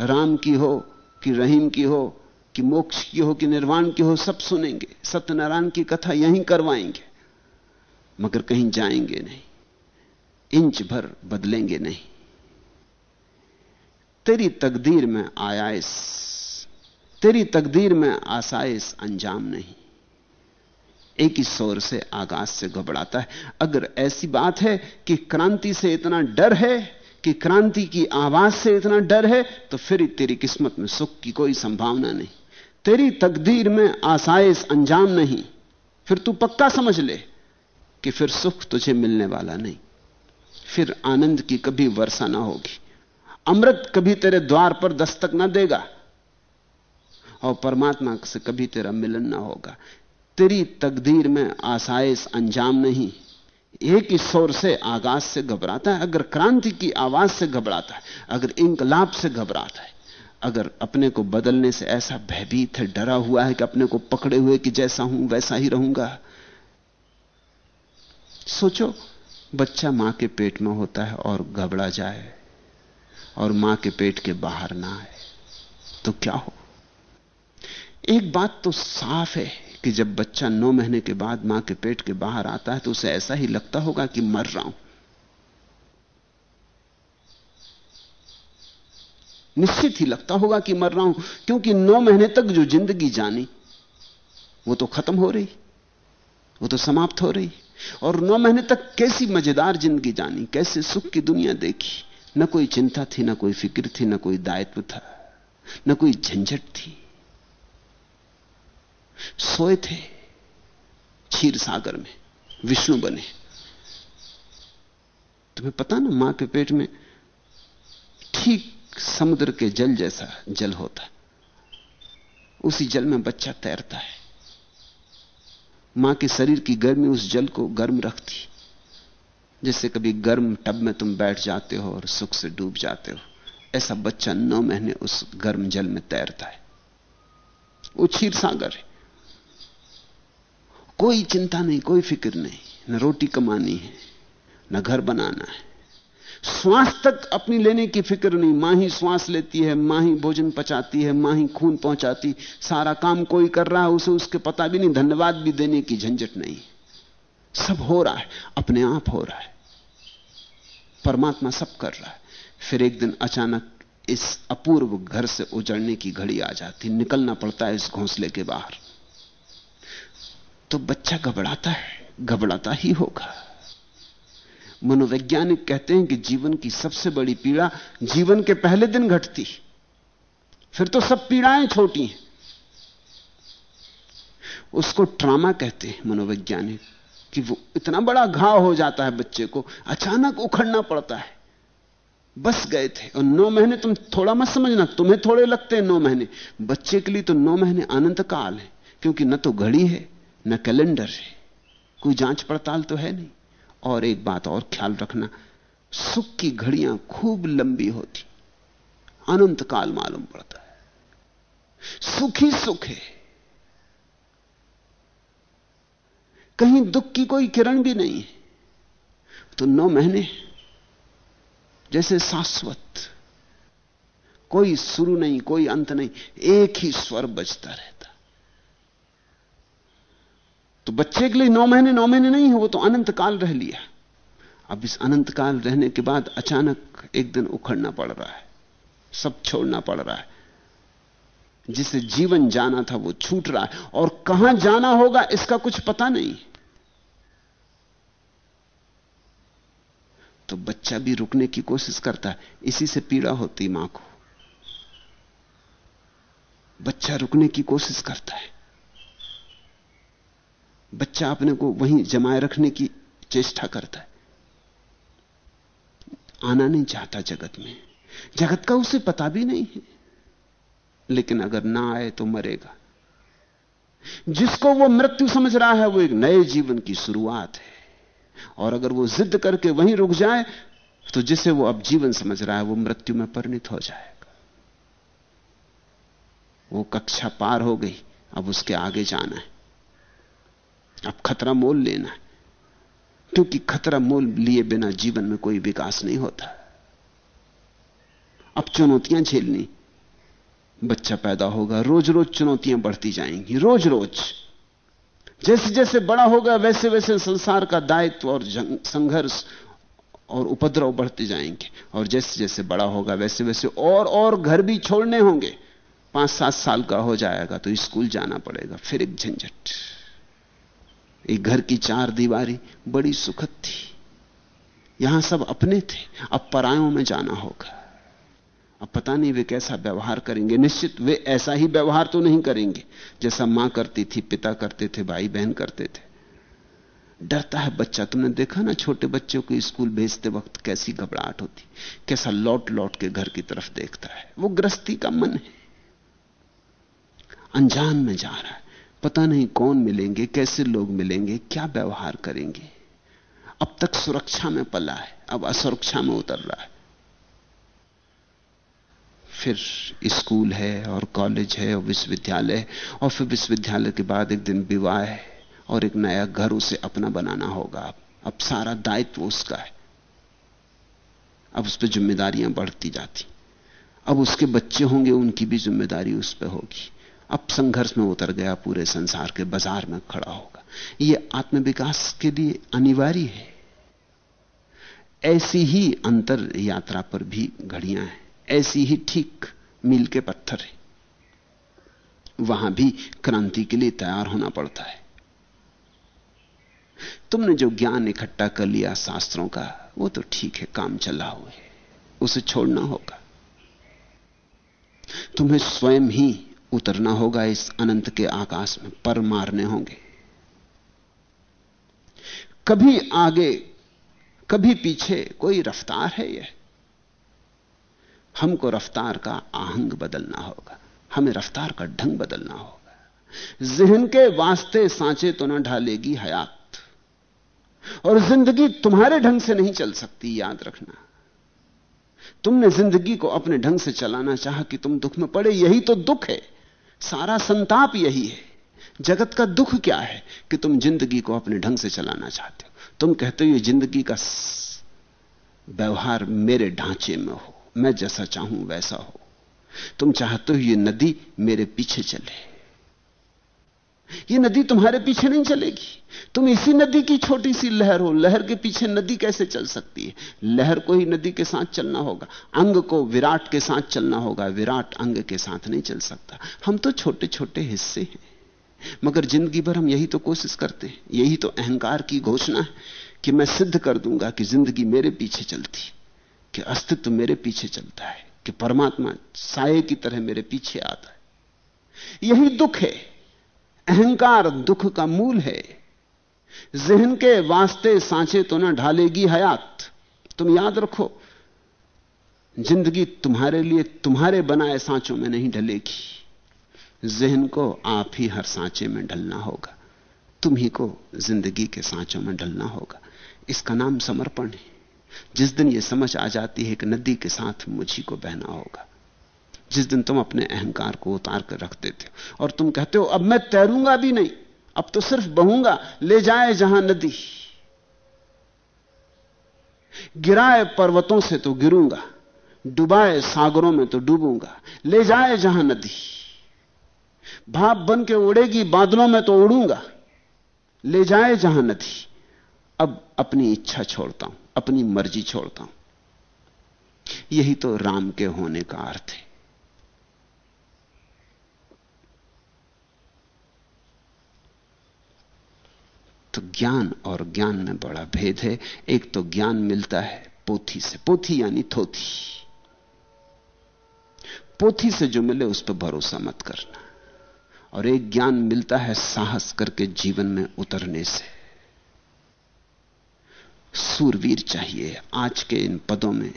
राम की हो कि रहीम की हो कि मोक्ष की हो कि निर्वाण की हो, सब सुनेंगे। सत्यनारायण की कथा यहीं करवाएँगे। मगर कहीं जाएँगे नहीं। इंच भर बदलेंगे नहीं। तेरी तकदीर में आयास तेरी तकदीर में आसाइश अंजाम नहीं। एक ही शोर से आगाज़ से घबराता है। अगर ऐसी बात है कि क्रांति से इतना डर है, कि क्रांति की आवाज़ से इतना डर है तो फिर तेरी किस्मत में सुख की कोई संभावना नहीं। तेरी तकदीर में आसाइश अंजाम नहीं। फिर तू पक्का समझ ले कि फिर सुख तुझे मिलने वाला नहीं। फिर आनंद की कभी वर्षा ना होगी। अमृत कभी तेरे द्वार पर दस्तक ना देगा। और परमात्मा से कभी तेरा मिलन ना होगा। तेरी तकदीर में आसाइश अंजाम नहीं। एक ही शोर से आगाज़ से घबराता है, अगर क्रांति की आवाज़ से घबराता है, अगर इंकलाब से घबराता है, अगर अपने को बदलने से ऐसा भयभीत है, डरा हुआ है कि अपने को पकड़े हुए कि जैसा हूँ वैसा ही रहूँगा। सोचो, बच्चा माँ के पेट में होता है और घबरा जाए, और माँ के पेट के बाहर ना आए तो क्या हो? एक बात तो साफ़ है कि जब बच्चा नौ महीने के बाद माँ के पेट के बाहर आता है तो उसे ऐसा ही लगता होगा कि मर रहा हूँ। निश्चित ही लगता होगा कि मर रहा हूँ, क्योंकि नौ महीने तक जो ज़िंदगी जानी, वो तो खत्म हो रही, वो तो समाप्त हो रही। और नौ महीने तक कैसी मज़ेदार ज़िंदगी जानी, कैसे सुख की दुनिया देखी। न कोई चिंता थी, न कोई फ़िक्र थी, न कोई दायित्व था, न कोई झंझट थी। सोए थे क्षीर सागर में, विष्णु बने। तुम्हें पता ना, माँ के पेट में ठीक समुद्र के जल जैसा जल होता है। उसी जल में बच्चा तैरता है। माँ के शरीर की गर्मी उस जल को गर्म रखती। जैसे कभी गर्म टब में तुम बैठ जाते हो और सुख से डूब जाते हो, ऐसा बच्चा नौ महीने उस गर्म जल में तैरता है। वो क्षीर सागर है। कोई चिंता नहीं, कोई फ़िक्र नहीं। न रोटी कमानी है, न घर बनाना है। श्वास तक अपनी लेने की फ़िक्र नहीं। माँ ही श्वास लेती है, माँ ही भोजन पचाती है, माँ ही खून पहुंचाती। सारा काम कोई कर रहा है, उसे उसके पता भी नहीं, धन्यवाद भी देने की झंझट नहीं। सब हो रहा है, अपने आप हो रहा है। परमात्मा सब कर रहा है। फिर एक दिन अचानक इस अपूर्व घर से उजड़ने की घड़ी आ जाती। निकलना पड़ता है इस घोंसले के बाहर। तो बच्चा घबराता है, घबराता ही होगा। मनोवैज्ञानिक कहते हैं कि जीवन की सबसे बड़ी पीड़ा जीवन के पहले दिन घटती। फिर तो सब पीड़ाएँ छोटी हैं। उसको ट्रामा कहते हैं मनोवैज्ञानिक, कि वो इतना बड़ा घाव हो जाता है बच्चे को, अचानक उखड़ना पड़ता है। बस गए थे, और नौ महीने तुम थोड़ा मत समझना, तुम्हें थोड़े लगते हैं नौ महीने। बच्चे के लिए तो नौ महीने अनंत काल है, क्योंकि न तो घड़ी है न कैलेंडर है। कोई जाँच पड़ताल तो है नहीं। और एक बात और ख्याल रखना, सुख की घड़ियाँ खूब लंबी होती। अनंत काल मालूम पड़ता है। सुख ही सुख है। कहीं दुख की कोई किरण भी नहीं है। तो नौ महीने, जैसे शाश्वत, कोई शुरू नहीं, कोई अंत नहीं, एक ही स्वर बजता रहता। तो बच्चे के लिए नौ महीने नौ महीने नहीं है, वो तो अनंत काल रह लिया अब इस अनंत काल रहने के बाद अचानक एक दिन उखड़ना पड़ रहा है, सब छोड़ना पड़ रहा है। जिसे जीवन जाना था, वो छूट रहा है। और कहाँ जाना होगा, इसका कुछ पता नहीं। तो बच्चा भी रुकने की कोशिश करता है, इसी से पीड़ा होती माँ को। बच्चा रुकने की कोशिश करता है। बच्चा अपने को वहीं जमाए रखने की चेष्टा करता है। आना नहीं चाहता जगत में। जगत का उसे पता भी नहीं है। लेकिन अगर ना आए तो मरेगा। जिसको वो मृत्यु समझ रहा है, वो एक नए जीवन की शुरुआत है। और अगर वो जिद करके वहीं रुक जाए तो जिसे वो अब जीवन समझ रहा है, वो मृत्यु में परिणित हो जाएगा। वो कक्षा पार हो गई, अब उसके आगे जाना है। अब खतरा मोल लेना है। क्योंकि खतरा मोल लिए बिना जीवन में कोई विकास नहीं होता। अब चुनौतियाँ झेलनी। बच्चा पैदा होगा रोज रोज चुनौतियाँ बढ़ती जाएँगी रोज रोज जैसे जैसे बड़ा होगा वैसे वैसे संसार का दायित्व और संघर्ष और उपद्रव बढ़ते जाएँगे। और जैसे जैसे बड़ा होगा वैसे वैसे और और घर भी छोड़ने होंगे। पाँच सात साल का हो जाएगा तो स्कूल जाना पड़ेगा, फिर एक झंझट। एक घर की चार दीवारी बड़ी सुखद थी। यहाँ सब अपने थे। अब परायों में जाना होगा। अब पता नहीं वे कैसा व्यवहार करेंगे। निश्चित वे ऐसा ही व्यवहार तो नहीं करेंगे जैसा माँ करती थी, पिता करते थे भाई बहन करते थे। डरता है बच्चा। तुमने देखा ना छोटे बच्चों को स्कूल भेजते वक्त कैसी घबराहट होती? कैसा लौट लौट के घर की तरफ़ देखता है। वो ग्रस्ती का मन है। अनजान में जा रहा है। पता नहीं कौन मिलेंगे, कैसे लोग मिलेंगे, क्या व्यवहार करेंगे। अब तक सुरक्षा में पला है, अब असुरक्षा में उतर रहा है। फिर स्कूल है और कॉलेज है और विश्वविद्यालय और फिर विश्वविद्यालय के बाद एक दिन विवाह है, और एक नया घर उसे अपना बनाना होगा। अब अब सारा दायित्व उसका है। अब उस पर जिम्मेदारियाँ बढ़ती जाती। अब उसके बच्चे होंगे, उनकी भी ज़िम्मेदारी उस पर होगी। अब संघर्ष में उतर गया, पूरे संसार के बाज़ार में खड़ा होगा। यह आत्मविकास के लिए अनिवार्य है। ऐसी ही अंतर यात्रा पर भी घड़ियाँ हैं। ऐसी ही ठीक मील के पत्थर है। वहाँ भी क्रांति के लिए तैयार होना पड़ता है। तुमने जो ज्ञान इकट्ठा कर लिया शास्त्रों का, वो तो ठीक है, काम चला हुआ है। उसे छोड़ना होगा। तुम्हें स्वयं ही उतरना होगा इस अनंत के आकाश में, पर मारने होंगे। कभी आगे, कभी पीछे कोई रफ्तार है यह? हमको रफ्तार का आहंग बदलना होगा, हमें रफ्तार का ढंग बदलना होगा। जहन के वास्ते सांचे तो ना ढालेगी हयात, और ज़िंदगी तुम्हारे ढंग से नहीं चल सकती, याद रखना। तुमने ज़िंदगी को अपने ढंग से चलाना चाहा कि तुम दुख में पड़े, यही तो दुख है। सारा संताप यही है। जगत का दुख क्या है कि तुम ज़िंदगी को अपने ढंग से चलाना चाहते हो? तुम कहते हो ये ज़िंदगी का व्यवहार मेरे ढांचे में हो। मैं जैसा चाहूँ वैसा हो। तुम चाहते हो ये नदी मेरे पीछे चले। ये नदी तुम्हारे पीछे नहीं चलेगी। तुम इसी नदी की छोटी सी लहर हो। लहर के पीछे नदी कैसे चल सकती है? लहर को ही नदी के साथ चलना होगा। अंग को विराट के साथ चलना होगा। विराट अंग के साथ नहीं चल सकता। हम तो छोटे छोटे हिस्से हैं। मगर ज़िंदगी भर हम यही तो कोशिश करते हैं। यही तो अहंकार की घोषणा है कि मैं सिद्ध कर दूँगा कि ज़िंदगी मेरे पीछे चलती कि अस्तित्व मेरे पीछे चलता है, कि परमात्मा साय की तरह मेरे पीछे आता है। यही दुख है। अहंकार दुख का मूल है। जहन के वास्ते सांचे तो ना ढालेगी हयात। तुम याद रखो, ज़िंदगी तुम्हारे लिए तुम्हारे बनाए सांचों में नहीं ढलेगी। जहन को आप ही हर सांचे में ढलना होगा। तुम ही को ज़िंदगी के सांचों में ढलना होगा। इसका नाम समर्पण है। जिस दिन यह समझ आ जाती है कि नदी के साथ मुझी को बहना होगा। जिस दिन तुम अपने अहंकार को उतार कर रख देते हो। और तुम कहते हो, अब मैं तैरूँगा भी नहीं। अब तो सिर्फ़ बहूँगा। ले जाए जहाँ नदी। गिराए पर्वतों से तो गिरूँगा। डुबाए सागरों में तो डूबूँगा। ले जाए जहाँ नदी। भाप बन के उड़ेगी, बादलों में तो उड़ूँगा। ले जाए जहाँ नदी। अब अपनी इच्छा छोड़ता हूँ, अपनी मर्ज़ी छोड़ता हूँ। यही तो राम के होने का अर्थ है। तो ज्ञान और ज्ञान में बड़ा भेद है। एक तो ज्ञान मिलता है पोथी से। पोथी यानी थोथी। पोथी से जो मिले उस पर भरोसा मत करना। और एक ज्ञान मिलता है साहस करके जीवन में उतरने से। सूरवीर चाहिए। आज के इन पदों में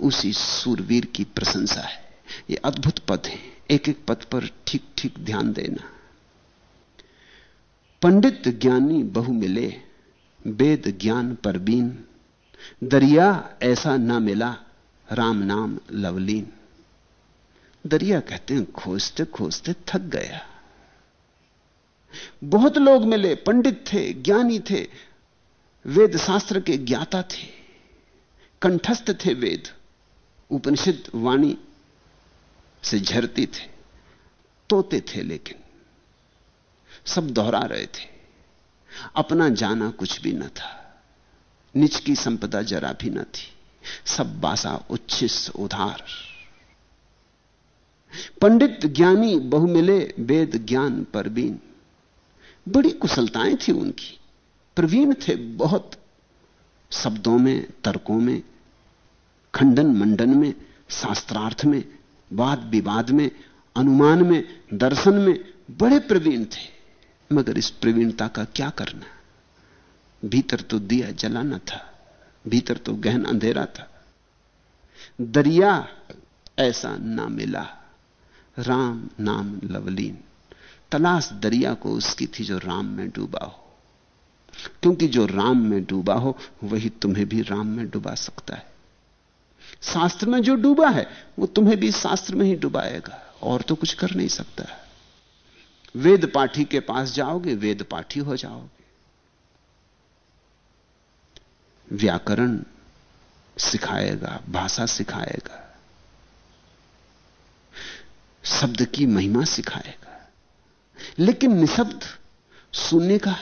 उसी सूरवीर की प्रशंसा है। ये अद्भुत पद है। एक एक पद पर ठीक ठीक ध्यान देना। पंडित ज्ञानी बहु मिले, वेद ज्ञान परबीन दरिया ऐसा ना मिला, राम नाम लवलीन। दरिया कहते हैं, खोजते खोजते थक गया। बहुत लोग मिले, पंडित थे, ज्ञानी थे, वेद शास्त्र के ज्ञाता थे। कंठस्थ थे वेद, उपनिषद वाणी से झरती थे, तोते थे लेकिन। सब दोहरा रहे थे। अपना जाना कुछ भी न था। निज की संपदा जरा भी न थी। सब बासा उच्छिस, उधार। पंडित ज्ञानी बहु मिले, वेद ज्ञान परवीन। बड़ी कुशलताएँ थी उनकी। प्रवीण थे बहुत। शब्दों में, तर्कों में, खंडन मंडन में, शास्त्रार्थ में, वाद विवाद में, अनुमान में, दर्शन में बड़े प्रवीण थे। मगर इस प्रवीणता का क्या करना? भीतर तो दिया जलाना था, भीतर तो गहन अंधेरा था। दरिया, ऐसा ना मिला। राम नाम लवलीन। तलाश दरिया को उसकी थी जो राम में डूबा हो। क्योंकि जो राम में डूबा हो, वही तुम्हें भी राम में डुबा सकता है। शास्त्र में जो डूबा है, वो तुम्हें भी शास्त्र में ही डुबाएगा। और तो कुछ कर नहीं सकता। है वेद पाठी के पास जाओगे, वेद पाठी हो जाओगे। व्याकरण सिखाएगा, भाषा सिखाएगा, शब्द की महिमा सिखाएगा, लेकिन निशब्द सुनने का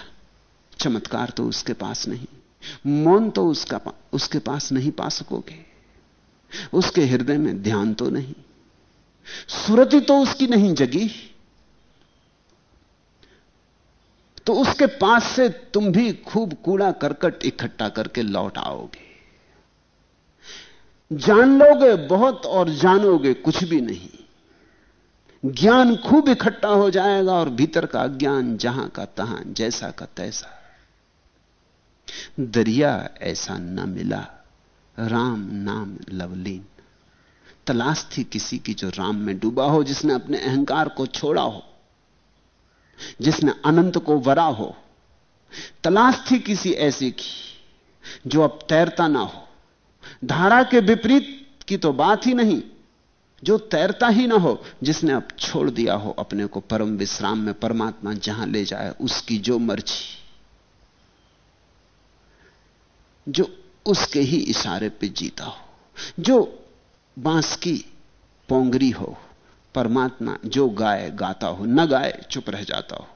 चमत्कार तो उसके पास नहीं, मौन तो उसका उसके पास नहीं पा सकोगे। उसके हृदय में ध्यान तो नहीं, सुरति तो उसकी नहीं जगी। तो उसके पास से तुम भी खूब कूड़ा करकट इकट्ठा करके लौट आओगे। जान लोगे बहुत और जानोगे कुछ भी नहीं। ज्ञान खूब इकट्ठा हो जाएगा और भीतर का ज्ञान जहाँ का तहां, जैसा का तैसा। दरिया ऐसा न मिला, राम नाम लवलीन। तलाश थी किसी की जो राम में डूबा हो, जिसने अपने अहंकार को छोड़ा हो। जिसने अनंत को वरा हो, तलाश थी किसी ऐसे की, जो अब तैरता ना हो। धारा के विपरीत की तो बात ही नहीं, जो तैरता ही ना हो, जिसने अब छोड़ दिया हो अपने को परम विश्राम में, परमात्मा जहाँ ले जाए, उसकी जो मर्ज़ी। जो उसके ही इशारे पे जीता हो, जो बाँस की पोंगरी हो। परमात्मा जो गाए, गाता हो, न गाए, चुप रह जाता हो।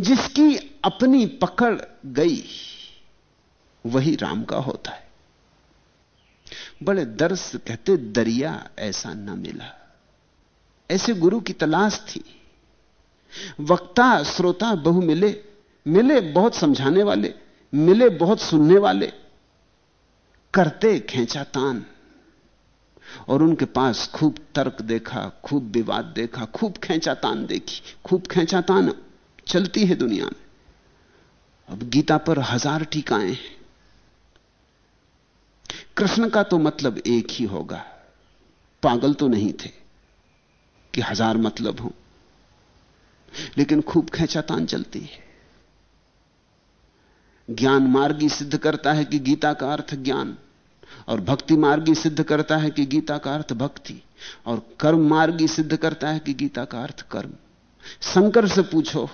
जिसकी अपनी पकड़ गई, वही राम का होता है। बड़े दर्श कहते, दरिया ऐसा न मिला। ऐसे गुरु की तलाश थी। वक्ता, श्रोता बहु मिले। मिले बहुत समझाने वाले, मिले बहुत सुनने वाले। करते, खेचा तान। और उनके पास खूब तर्क देखा, खूब विवाद देखा, खूब खेचा तान देखी, खूब खेचा तान चलती है दुनिया में। अब गीता पर हज़ार टीकाएँ हैं। कृष्ण का तो मतलब एक ही होगा। पागल तो नहीं थे कि हज़ार मतलब हो। लेकिन खूब खेचातान चलती है। ज्ञान मार्गी सिद्ध करता है कि गीता का अर्थ ज्ञान। और भक्ति मार्गी सिद्ध करता है कि गीता का अर्थ भक्ति, और कर्म मार्गी सिद्ध करता है कि गीता का अर्थ कर्म। शंकर से पूछो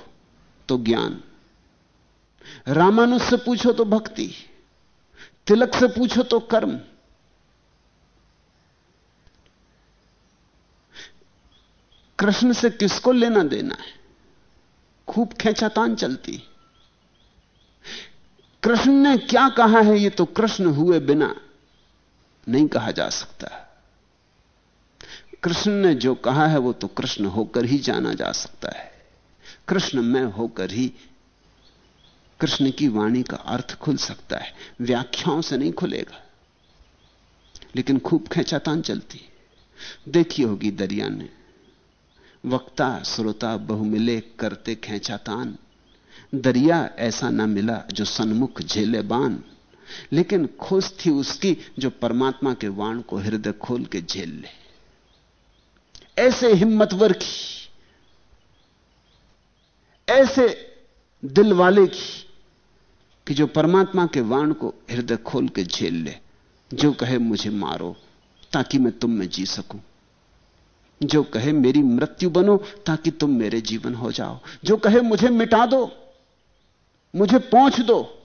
तो ज्ञान, रामानुज से पूछो तो भक्ति, तिलक से पूछो तो कर्म। कृष्ण से किसको लेना देना है? खूब खेचातान चलती। कृष्ण ने क्या कहा है ये तो कृष्ण हुए बिना। नहीं कहा जा सकता। कृष्ण ने जो कहा है वो तो कृष्ण होकर ही जाना जा सकता है। कृष्ण में होकर ही कृष्ण की वाणी का अर्थ खुल सकता है, व्याख्याओं से नहीं खुलेगा। लेकिन खूब खेचातान चलती देखी होगी दरिया ने, वक्ता, श्रोता, बहुमिले करते खेचातान। दरिया ऐसा ना मिला जो सन्मुख झेले बान। लेकिन खोज थी उसकी जो परमात्मा के वाण को हृदय खोल के झेल ले। ऐसे हिम्मतवर की ऐसे दिल वाले की, कि जो परमात्मा के वाण को हृदय खोल के झेल ले। जो कहे, मुझे मारो, ताकि मैं तुम में जी सकूँ। जो कहे, मेरी मृत्यु बनो, ताकि तुम मेरे जीवन हो जाओ। जो कहे, मुझे मिटा दो, मुझे पहुँच दो।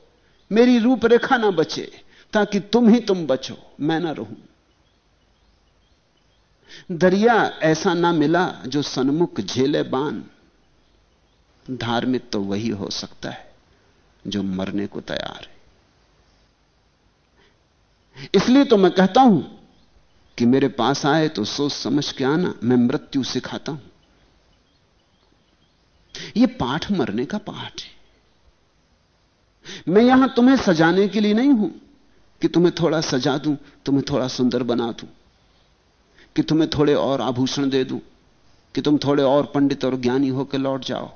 मेरी रूपरेखा ना बचे ताकि तुम ही तुम बचो, मैं ना रहूँ। दरिया ऐसा ना मिला जो सन्मुख झेले बान धार्मिक तो वही हो सकता है जो मरने को तैयार है। इसलिए तो मैं कहता हूँ कि मेरे पास आए तो सोच समझ के आना, मैं मृत्यु सिखाता हूँ। यह पाठ मरने का पाठ है। मैं यहाँ तुम्हें सजाने के लिए नहीं हूँ कि तुम्हें थोड़ा सजा दूँ, तुम्हें थोड़ा सुंदर बना दूँ, कि तुम्हें थोड़े और आभूषण दे दूँ, कि तुम थोड़े और पंडित और ज्ञानी होकर लौट जाओ,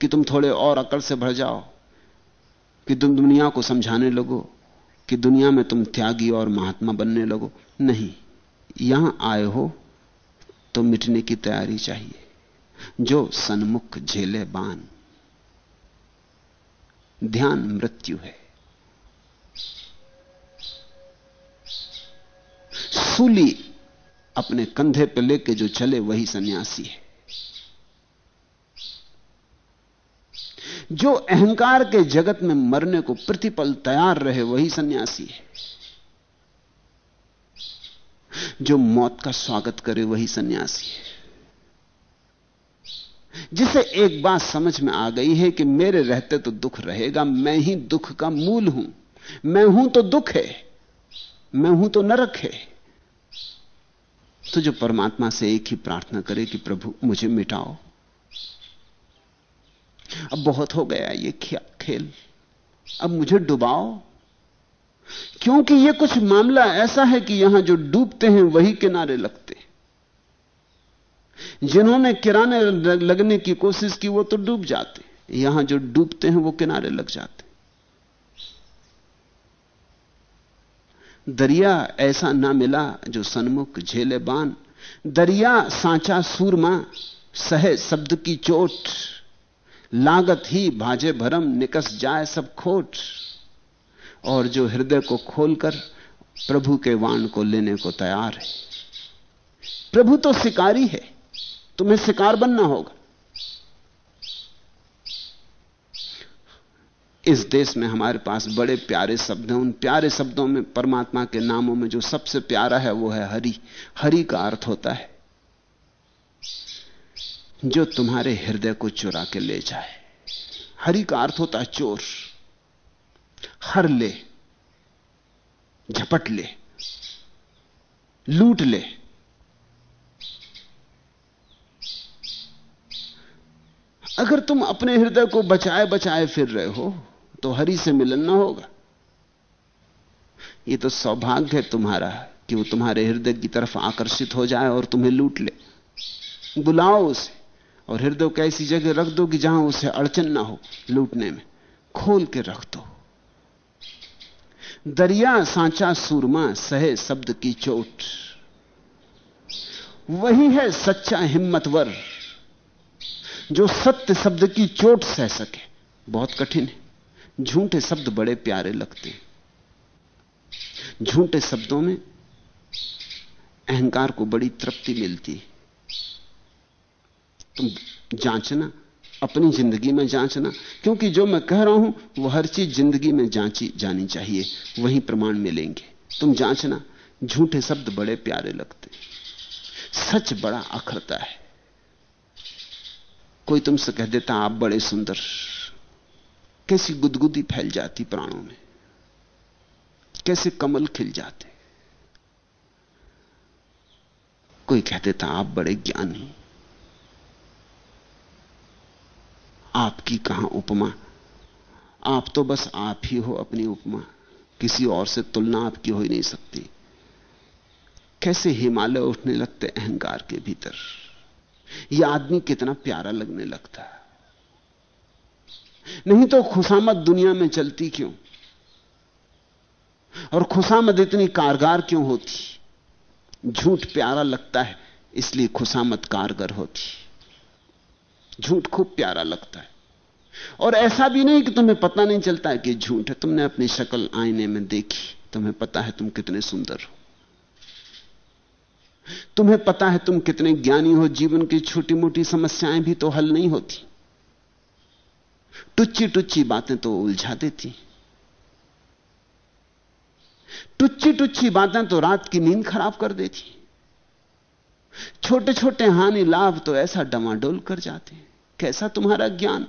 कि तुम थोड़े और अकड़ से भर जाओ, कि तुम दुनिया को समझाने लगो, कि दुनिया में तुम त्यागी और महात्मा बनने लगो। नहीं, यहाँ आए हो तो मिटने की तैयारी चाहिए, जो सन्मुख झेले बान ध्यान मृत्यु है। सूली अपने कंधे पर लेके जो चले वही सन्यासी है। जो अहंकार के जगत में मरने को प्रतिपल तैयार रहे वही सन्यासी है। जो मौत का स्वागत करे वही सन्यासी है। जिसे एक बात समझ में आ गई है कि मेरे रहते तो दुख रहेगा, मैं ही दुख का मूल हूँ। मैं हूँ तो दुख है, मैं हूँ तो नरक है। तो जो परमात्मा से एक ही प्रार्थना करे कि प्रभु, मुझे मिटाओ। अब बहुत हो गया ये खेल। अब मुझे डुबाओ। क्योंकि ये कुछ मामला ऐसा है कि यहाँ जो डूबते हैं वही किनारे लगते। जिन्होंने किराने लगने की कोशिश की वो तो डूब जाते यहाँ जो डूबते हैं वो किनारे लग जाते दरिया ऐसा ना मिला जो सन्मुख झेले बान। दरिया सांचा सूरमा, सहे शब्द की चोट। लागत ही भाजे भरम, निकस जाए सब खोट। और जो हृदय को खोलकर प्रभु के वाण को लेने को तैयार है। प्रभु तो शिकारी है। तुम्हें शिकार बनना होगा। इस देश में हमारे पास बड़े प्यारे शब्द हैं। उन प्यारे शब्दों में, परमात्मा के नामों में जो सबसे प्यारा है, वो है हरि। हरि का अर्थ होता है, जो तुम्हारे हृदय को चुरा के ले जाए। हरि का अर्थ होता है चोर। हर ले, झपट ले, लूट ले। अगर तुम अपने हृदय को बचाए बचाए फिर रहे हो तो हरि से मिलन ना होगा। ये तो सौभाग्य है तुम्हारा कि वो तुम्हारे हृदय की तरफ़ आकर्षित हो जाए और तुम्हें लूट ले। बुलाओ उसे और हृदय को ऐसी जगह रख दो कि जहाँ उसे अड़चन ना हो लूटने में। खोल के रख दो। दरिया सांचा सूरमा सहे शब्द की चोट। वही है सच्चा हिम्मतवर। जो सत्य शब्द की चोट सह सके। बहुत कठिन है। झूठे शब्द बड़े प्यारे लगते हैं। झूठे शब्दों में अहंकार को बड़ी तृप्ति मिलती है। तुम जांचना, अपनी ज़िंदगी में जांचना, क्योंकि जो मैं कह रहा हूँ, वो हर चीज़ ज़िंदगी में जांची जानी चाहिए। वही प्रमाण मिलेंगे। तुम जांचना, झूठे शब्द बड़े प्यारे लगते सच बड़ा अखरता है। कोई तुमसे कह देता, आप बड़े सुंदर, कैसी गुदगुदी फैल जाती प्राणों में, कैसे कमल खिल जाते। कोई कह देता, आप बड़े ज्ञानी, आपकी कहाँ उपमा? आप तो बस आप ही हो अपनी उपमा, किसी और से तुलना आपकी हो ही नहीं सकती। कैसे हिमालय उठने लगते अहंकार के भीतर? यह आदमी कितना प्यारा लगने लगता है। नहीं तो खुशामद दुनिया में चलती क्यों? और खुशामद इतनी कारगर क्यों होती? झूठ प्यारा लगता है, इसलिए खुशामद कारगर होती। झूठ खूब प्यारा लगता है। और ऐसा भी नहीं कि तुम्हें पता नहीं चलता कि झूठ है। तुमने अपनी शक्ल आईने में देखी, तुम्हें पता है तुम कितने सुंदर हो। तुम्हें पता है तुम कितने ज्ञानी हो, जीवन की छोटी मोटी समस्याएँ भी तो हल नहीं होती। टुच्ची टुच्ची बातें तो उलझा देती। टुच्ची टुच्ची बातें तो रात की नींद खराब कर देती। छोटे छोटे हानि लाभ तो ऐसा डमाडोल कर जाते कैसा तुम्हारा ज्ञान?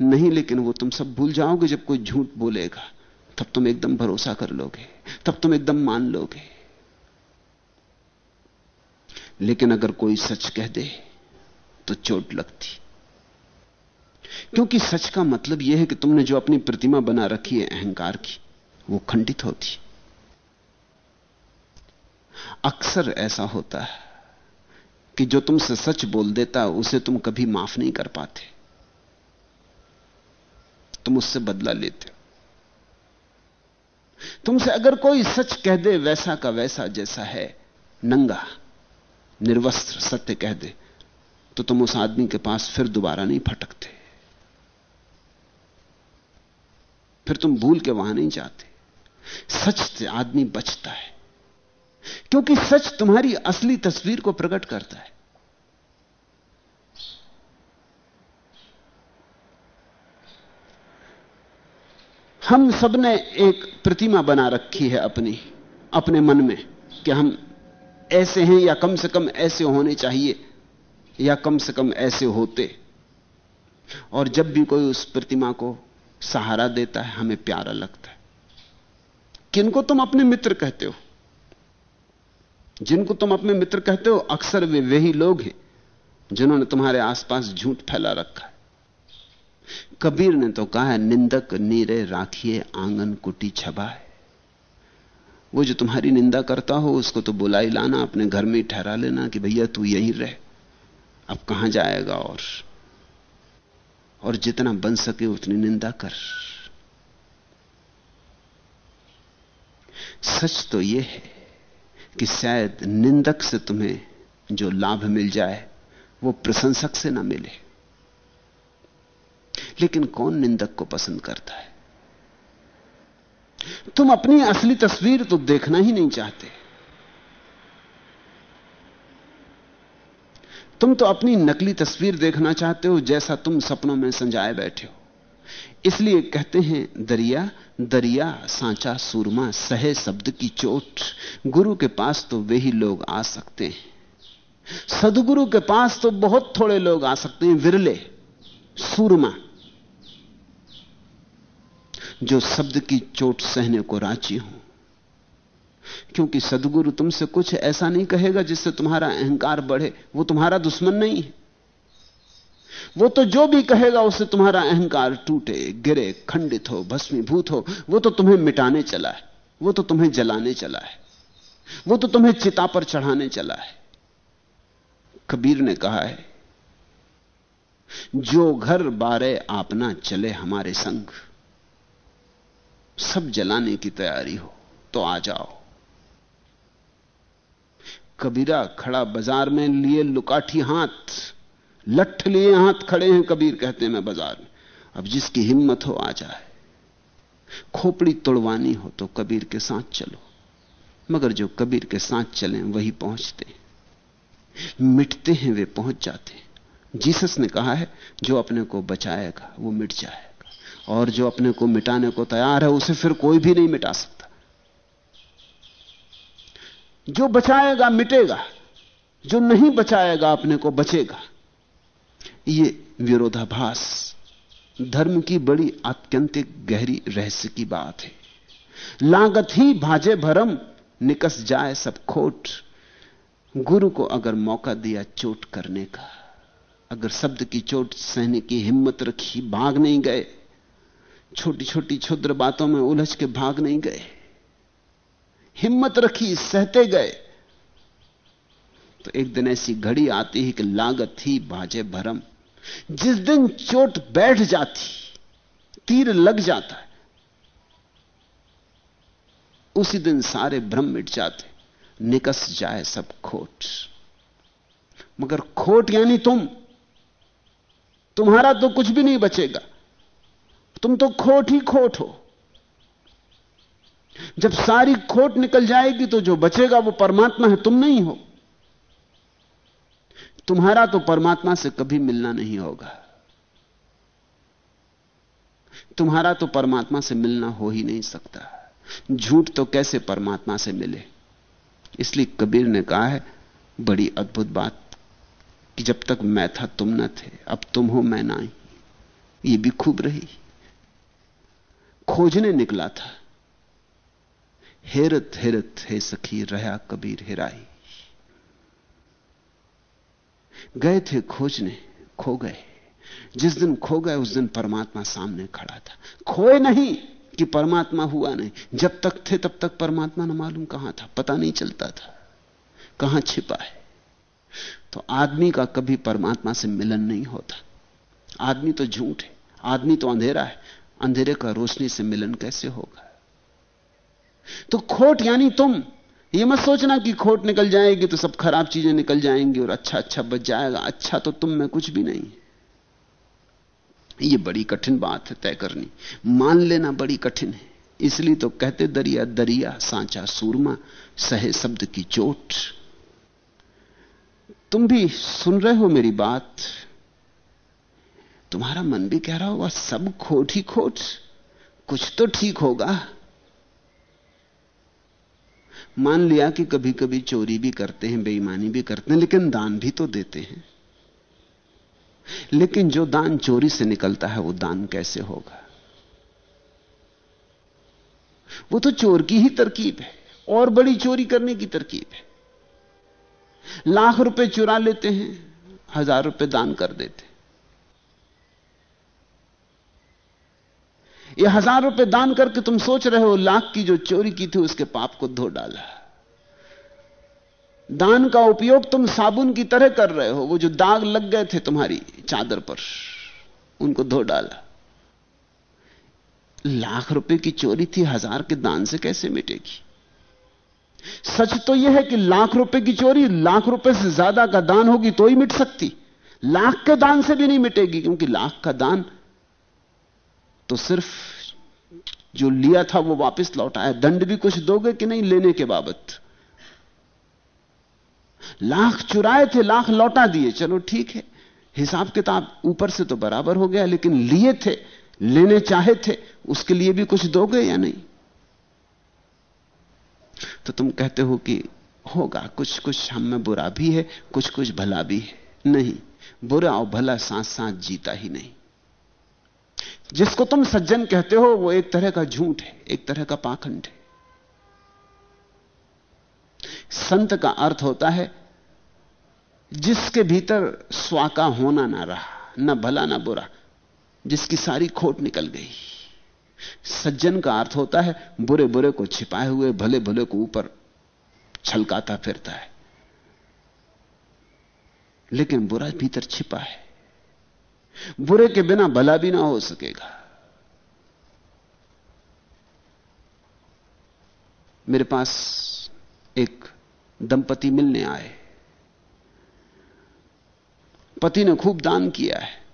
नहीं, लेकिन वो तुम सब भूल जाओगे जब कोई झूठ बोलेगा। तब तुम एकदम भरोसा कर लोगे, तब तुम एकदम मान लोगे। लेकिन अगर कोई सच कह दे तो चोट लगती। क्योंकि सच का मतलब यह है कि तुमने जो अपनी प्रतिमा बना रखी है, अहंकार की, वो खंडित होती। अक्सर ऐसा होता है कि जो तुमसे सच बोल देता, उसे तुम कभी माफ़ नहीं कर पाते। तुम उससे बदला लेते तुमसे अगर कोई सच कह दे, वैसा का वैसा जैसा है, नंगा, निर्वस्त्र, सत्य कह दे तो तुम उस आदमी के पास फिर दोबारा नहीं फटकते। फिर तुम भूल के वहाँ नहीं जाते। सच से आदमी बचता है, क्योंकि सच तुम्हारी असली तस्वीर को प्रकट करता है। हम सबने एक प्रतिमा बना रखी है अपनी, अपने मन में, कि हम ऐसे हैं या कम से कम ऐसे होने चाहिए, या कम से कम ऐसे होते। और जब भी कोई उस प्रतिमा को सहारा देता है, हमें प्यारा लगता है। किनको तुम अपने मित्र कहते हो? जिनको तुम अपने मित्र कहते हो, अक्सर वे वही लोग हैं, जिन्होंने तुम्हारे आसपास झूठ फैला रखा है। कबीर ने तो कहा है, निंदक नीरे राखिए, आँगन कुटी छबा है। वो जो तुम्हारी निंदा करता हो, उसको तो बुलाई लाना, अपने घर में ठहरा लेना कि भैया तू यहीं रह। अब कहाँ जाएगा और? और जितना बन सके उतनी निंदा कर। सच तो यह है कि शायद निंदक से तुम्हें जो लाभ मिल जाए, वो प्रशंसक से ना मिले। लेकिन कौन निंदक को पसंद करता है? तुम अपनी असली तस्वीर तो देखना ही नहीं चाहते। तुम तो अपनी नकली तस्वीर देखना चाहते हो जैसा तुम सपनों में संजाए बैठे हो। इसलिए कहते हैं, दरिया दरिया, सांचा, सूरमा, सहे, शब्द की चोट। गुरु के पास तो वे ही लोग आ सकते हैं। सदगुरु के पास तो बहुत थोड़े लोग आ सकते हैं। विरले, सूरमा जो शब्द की चोट सहने को राज़ी हो। क्योंकि सदगुरु तुमसे कुछ ऐसा नहीं कहेगा जिससे तुम्हारा अहंकार बढ़े। वो तुम्हारा दुश्मन नहीं है। वो तो जो भी कहेगा, उससे तुम्हारा अहंकार टूटे, गिरे, खंडित हो, भस्मीभूत हो। वो तो तुम्हें मिटाने चला है। वो तो तुम्हें जलाने चला है। वो तो तुम्हें चिता पर चढ़ाने चला है। कबीर ने कहा है, जो घर बारे आपना चले हमारे संग सब जलाने की तैयारी हो तो आ जाओ। कबीरा खड़ा बाज़ार में लिए लुकाठी हाथ, लठ लिए हाथ खड़े हैं कबीर कहते हैं, मैं बाज़ार में, अब जिसकी हिम्मत हो आ जाए। खोपड़ी तोड़वानी हो तो कबीर के साथ चलो, मगर जो कबीर के साथ चलें, वही पहुँचते मिटते हैं वे पहुँच जाते हैं। जीसस ने कहा है, जो अपने को बचाएगा, वो मिट जाएगा और जो अपने को मिटाने को तैयार है, उसे फिर कोई भी नहीं मिटा सकता। जो बचाएगा, मिटेगा। जो नहीं बचाएगा, अपने को बचेगा। ये विरोधाभास। धर्म की बड़ी आत्यंतिक, गहरी रहस्य की बात है। लागत ही भाजे भरम, निकस जाए सब खोट। गुरु को अगर मौका दिया चोट करने का, अगर शब्द की चोट सहने की हिम्मत रखी, भाग नहीं गए। छोटी छोटी क्षुद्र बातों में उलझ के भाग नहीं गए। हिम्मत रखी, सहते गए। तो एक दिन ऐसी घड़ी आती है कि लागत ही बाजे भरम। जिस दिन चोट बैठ जाती, तीर लग जाता है उसी दिन सारे भ्रम मिट जाते, निकस जाए सब खोट। मगर खोट यानी तुम। तुम्हारा तो कुछ भी नहीं बचेगा। तुम तो खोट ही खोट हो। जब सारी खोट निकल जाएगी तो जो बचेगा वो परमात्मा है, तुम नहीं हो। तुम्हारा तो परमात्मा से कभी मिलना नहीं होगा। तुम्हारा तो परमात्मा से मिलना हो ही नहीं सकता। झूठ तो कैसे परमात्मा से मिले? इसलिए कबीर ने कहा है, बड़ी अद्भुत बात, कि जब तक मैं था, तुम न थे, अब तुम हो, मैं ना ही ये भी खूब रही। खोजने निकला था। हेरत हेरत, हे सखी, रहा कबीर हेराई। गए थे खोजने, खो गए। जिस दिन खो गए, उस दिन परमात्मा सामने खड़ा था। खोए नहीं कि परमात्मा हुआ नहीं। जब तक थे, तब तक परमात्मा न मालूम कहाँ था। पता नहीं चलता था, कहाँ छिपा है। तो आदमी का कभी परमात्मा से मिलन नहीं होता। आदमी तो झूठ है, आदमी तो अंधेरा है। अंधेरे का रोशनी से मिलन कैसे होगा? तो खोट यानी तुम, ये मत सोचना कि खोट निकल जाएगी तो सब खराब चीज़ें निकल जाएँगी और अच्छा अच्छा बच जाएगा। अच्छा तो तुम में कुछ भी नहीं। ये बड़ी कठिन बात है तय करनी। मान लेना बड़ी कठिन है। इसलिए तो कहते दरिया दरिया, सांचा, सूरमा, सहे शब्द की चोट। तुम भी सुन रहे हो मेरी बात। तुम्हारा मन भी कह रहा होगा, सब खोट ही खोट। कुछ तो ठीक होगा। मान लिया कि कभी कभी चोरी भी करते हैं, बेईमानी भी करते हैं, लेकिन दान भी तो देते हैं। लेकिन जो दान चोरी से निकलता है, वो दान कैसे होगा? वो तो चोर की ही तरकीब है, और बड़ी चोरी करने की तरकीब है। लाख रुपए चुरा लेते हैं, हज़ार रुपए दान कर देते ये हज़ार रुपए दान करके तुम सोच रहे हो, लाख की जो चोरी की थी उसके पाप को धो डाला। दान का उपयोग तुम साबुन की तरह कर रहे हो, वो जो दाग लग गए थे तुम्हारी चादर पर, उनको धो डाला। लाख रुपए की चोरी थी, हज़ार के दान से कैसे मिटेगी? सच तो यह है कि लाख रुपए की चोरी लाख रुपए से ज़्यादा का दान होगी तो ही मिट सकती। लाख के दान से भी नहीं मिटेगी, क्योंकि लाख का दान तो सिर्फ़ जो लिया था वो वापस लौटाया दंड भी कुछ दोगे कि नहीं लेने के बाबत? लाख चुराए थे, लाख लौटा दिए। चलो ठीक है। हिसाब किताब ऊपर से तो बराबर हो गया, लेकिन लिए थे, लेने चाहे थे, उसके लिए भी कुछ दोगे या नहीं? तो तुम कहते हो कि होगा, कुछ कुछ हम में बुरा भी है, कुछ कुछ भला भी है। नहीं, बुरा और भला साथ साथ जीता ही नहीं। जिसको तुम सज्जन कहते हो, वो एक तरह का झूठ है, एक तरह का पाखंड है। संत का अर्थ होता है, जिसके भीतर स्वाका होना ना रहा, ना भला ना बुरा, जिसकी सारी खोट निकल गई। सज्जन का अर्थ होता है बुरे बुरे को छिपाए हुए भले भले को ऊपर छलकाता फिरता है। लेकिन बुरा भीतर छिपा है। बुरे के बिना भला भी ना हो सकेगा। मेरे पास एक दंपति मिलने आए। पति ने खूब दान किया है।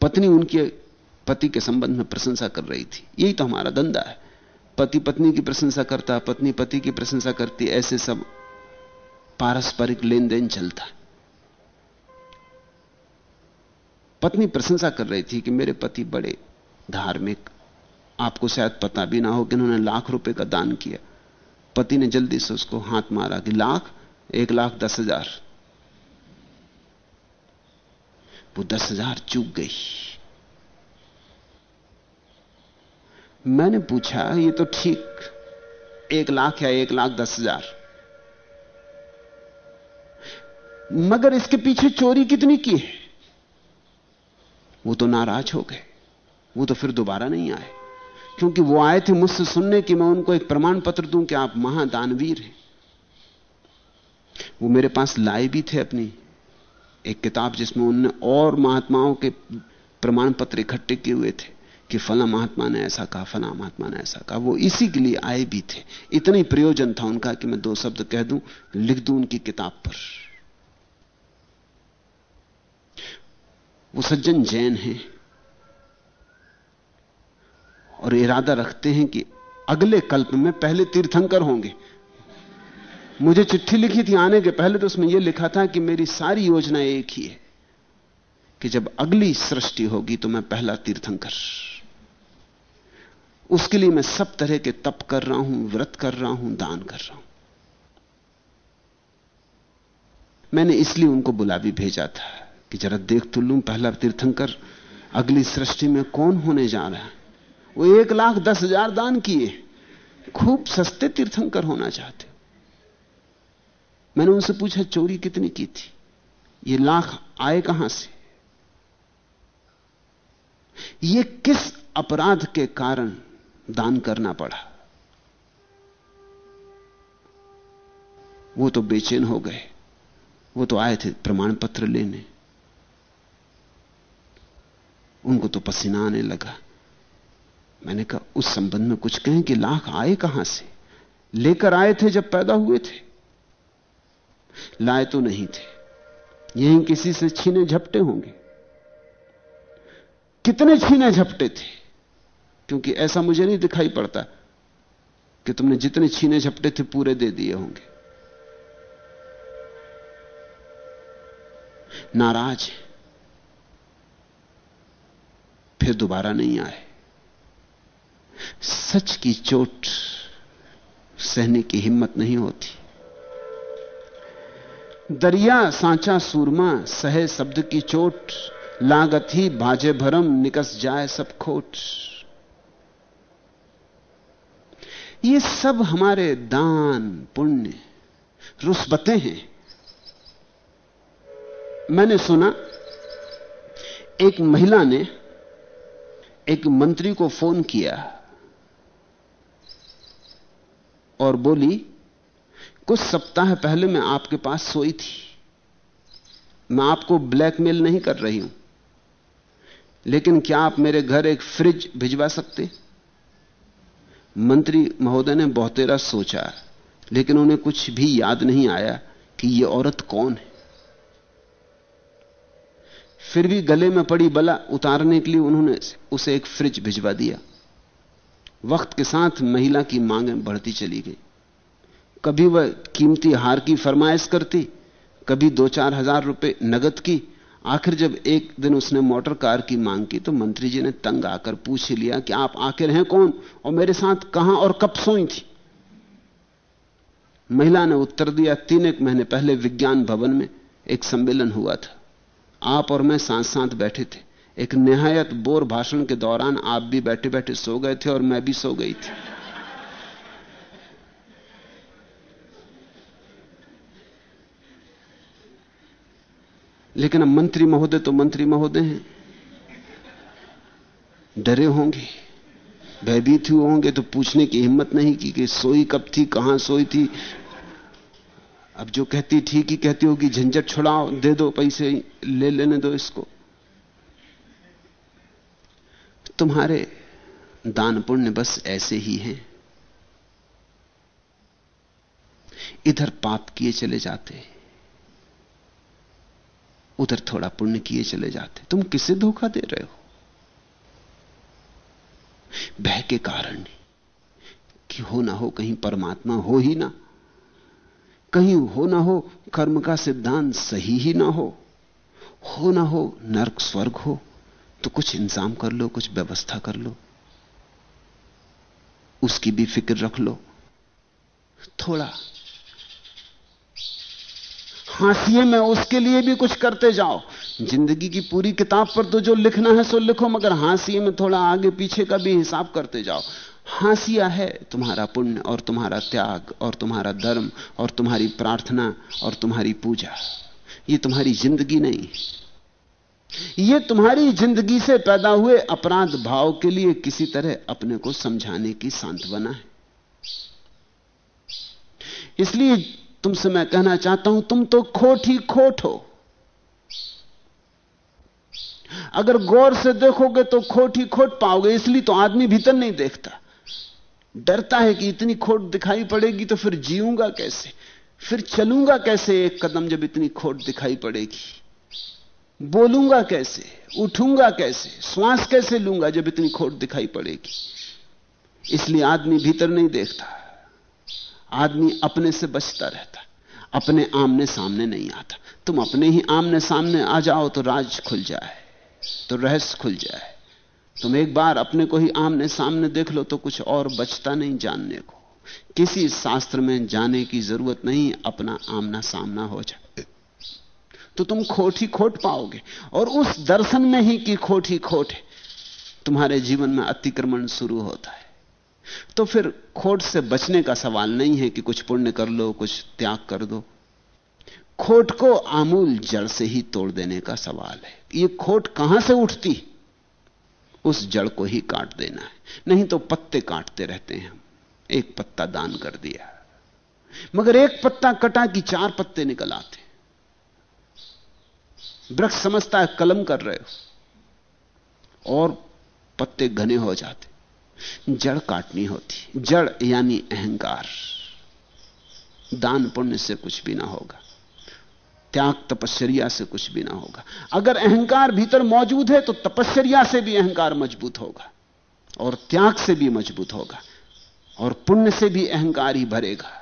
पत्नी उनके पति के संबंध में प्रशंसा कर रही थी। यही तो हमारा धंधा है। पति पत्नी की प्रशंसा करता, पत्नी पति की प्रशंसा करती, ऐसे सब पारस्परिक लेन देन चलता। पत्नी प्रशंसा कर रही थी कि मेरे पति बड़े धार्मिक, आपको शायद पता भी ना हो कि उन्होंने लाख रुपए का दान किया। पति ने जल्दी से उसको हाथ मारा कि लाख, एक लाख दस हज़ार। वो दस हज़ार चूक गई। मैंने पूछा, ये तो ठीक, एक लाख या एक लाख दस हज़ार? मगर इसके पीछे चोरी कितनी की है? वो तो नाराज़ हो गए। वो तो फिर दोबारा नहीं आए। क्योंकि वो आए थे मुझसे सुनने कि मैं उनको एक प्रमाण पत्र दूँ कि आप महादानवीर हैं। वो मेरे पास लाए भी थे अपनी एक किताब जिसमें उनने और महात्माओं के प्रमाण पत्र इकट्ठे किए हुए थे कि फला महात्मा ने ऐसा कहा, फला महात्मा ने ऐसा कहा। वो इसी के लिए आए भी थे। इतना ही प्रयोजन था उनका कि मैं दो शब्द कह दूँ, लिख दूँ उनकी किताब पर। वो सज्जन जैन हैं। और इरादा रखते हैं कि अगले कल्प में पहले तीर्थंकर होंगे। मुझे चिट्ठी लिखी थी आने के पहले तो उसमें यह लिखा था कि मेरी सारी योजना एक ही है, कि जब अगली सृष्टि होगी तो मैं पहला तीर्थंकर। उसके लिए मैं सब तरह के तप कर रहा हूँ, व्रत कर रहा हूँ, दान कर रहा हूँ। मैंने इसलिए उनको बुला भी भेजा था। कि जरा देख तो लू पहला तीर्थंकर, अगली सृष्टि में कौन होने जा रहा है? वो एक लाख दस हज़ार दान किए। खूब सस्ते तीर्थंकर होना चाहते मैंने उनसे पूछा, चोरी कितनी की थी? ये लाख आए कहाँ से? ये किस अपराध के कारण दान करना पड़ा? वो तो बेचैन हो गए। वो तो आए थे प्रमाण पत्र लेने। उनको तो पसीना आने लगा। मैंने कहा, उस संबंध में कुछ कहें कि लाख आए कहाँ से? लेकर आए थे जब पैदा हुए थे। लाए तो नहीं थे। यहीं किसी से छीने झपटे होंगे। कितने छीने झपटे थे? क्योंकि ऐसा मुझे नहीं दिखाई पड़ता कि तुमने जितने छीने झपटे थे पूरे दे दिए होंगे। नाराज़ फिर दोबारा नहीं आए। सच की चोट सहने की हिम्मत नहीं होती। दरिया, सांचा, सूरमा, सहे शब्द की चोट, लागत ही भाजे भरम, निकस जाए सब खोट। ये सब हमारे दान, पुण्य रुस्बते हैं। मैंने सुना, एक महिला ने एक मंत्री को फ़ोन किया और बोली, कुछ सप्ताह पहले मैं आपके पास सोई थी। मैं आपको ब्लैकमेल नहीं कर रही हूँ। लेकिन क्या आप मेरे घर एक फ्रिज भिजवा सकते? मंत्री महोदय ने बहुतेरा सोचा, लेकिन उन्हें कुछ भी याद नहीं आया कि यह औरत कौन है। फिर भी गले में पड़ी बला उतारने के लिए उन्होंने उसे एक फ्रिज भिजवा दिया। वक्त के साथ महिला की मांगें बढ़ती चली गई। कभी वह कीमती हार की फरमाइश करती, कभी दो चार हज़ार रुपए नगद की। आखिर जब एक दिन उसने मोटर कार की मांग की तो मंत्री जी ने तंग आकर पूछ लिया कि आप आखिर हैं कौन और मेरे साथ कहाँ और कब सोई थी? महिला ने उत्तर दिया, तीन एक महीने पहले विज्ञान भवन में एक सम्मेलन हुआ था। आप और मैं साथ साथ बैठे थे। एक निहायत बोर भाषण के दौरान आप भी बैठे बैठे सो गए थे और मैं भी सो गई थी। लेकिन अब मंत्री महोदय तो मंत्री महोदय हैं। डरे होंगे, भयभीत हुए होंगे तो पूछने की हिम्मत नहीं की कि सोई कब थी, कहाँ सोई थी अब जो कहती ठीक ही कहती होगी, झंझट छुड़ाओ, दे दो पैसे, ले लेने दो इसको। तुम्हारे दान पुण्य बस ऐसे ही हैं। इधर पाप किए चले जाते, उधर थोड़ा पुण्य किए चले जाते। तुम किसे धोखा दे रहे हो? भय के कारण कि हो ना हो, कहीं परमात्मा हो ही ना। कहीं हो ना हो, कर्म का सिद्धांत सही ही ना हो। हो ना हो, नरक स्वर्ग हो तो कुछ इंतज़ाम कर लो, कुछ व्यवस्था कर लो। उसकी भी फ़िक्र रख लो। थोड़ा। हाशिए में उसके लिए भी कुछ करते जाओ। ज़िंदगी की पूरी किताब पर तो जो लिखना है सो लिखो, मगर हाशिए में थोड़ा आगे पीछे का भी हिसाब करते जाओ। हासिया है तुम्हारा पुण्य और तुम्हारा त्याग और तुम्हारा धर्म और तुम्हारी प्रार्थना और तुम्हारी पूजा। ये तुम्हारी ज़िंदगी नहीं ये तुम्हारी ज़िंदगी से पैदा हुए अपराध भाव के लिए किसी तरह अपने को समझाने की सांत्वना है। इसलिए तुमसे मैं कहना चाहता हूँ, तुम तो खोट ही खोट हो। अगर गौर से देखोगे तो खोट ही खोट पाओगे, इसलिए तो आदमी भीतर नहीं देखता। डरता है कि इतनी खोट दिखाई पड़ेगी तो फिर जीऊँगा कैसे? फिर चलूँगा कैसे एक कदम जब इतनी खोट दिखाई पड़ेगी? बोलूँगा कैसे? उठूँगा कैसे? श्वास कैसे लूँगा जब इतनी खोट दिखाई पड़ेगी? इसलिए आदमी भीतर नहीं देखता। आदमी अपने से बचता रहता। अपने आमने सामने नहीं आता। तुम अपने ही आमने सामने आ जाओ तो राज खुल जाए तो रहस्य खुल जाए। तुम एक बार अपने को ही आमने सामने देख लो तो कुछ और बचता नहीं जानने को। किसी शास्त्र में जाने की ज़रूरत नहीं, अपना आमना सामना हो जाए। तो तुम खोट ही खोट पाओगे और उस दर्शन में ही कि खोट ही खोट है, तुम्हारे जीवन में अतिक्रमण शुरू होता है। तो फिर खोट से बचने का सवाल नहीं है कि कुछ पुण्य कर लो, कुछ त्याग कर दो। खोट को आमूल जड़ से ही तोड़ देने का सवाल है। ये खोट कहाँ से उठती? उस जड़ को ही काट देना है। नहीं तो पत्ते काटते रहते हैं हम। एक पत्ता दान कर दिया। मगर एक पत्ता कटा कि चार पत्ते निकल आते। वृक्ष समझता है कलम कर रहे हो। और पत्ते घने हो जाते। जड़ काटनी होती। जड़ यानी अहंकार। दान पुण्य से कुछ भी ना होगा। त्याग तपश्चर्या से कुछ भी ना होगा। अगर अहंकार भीतर मौजूद है तो तपश्चर्या से भी अहंकार मज़बूत होगा और त्याग से भी मज़बूत होगा और पुण्य से भी अहंकार ही भरेगा।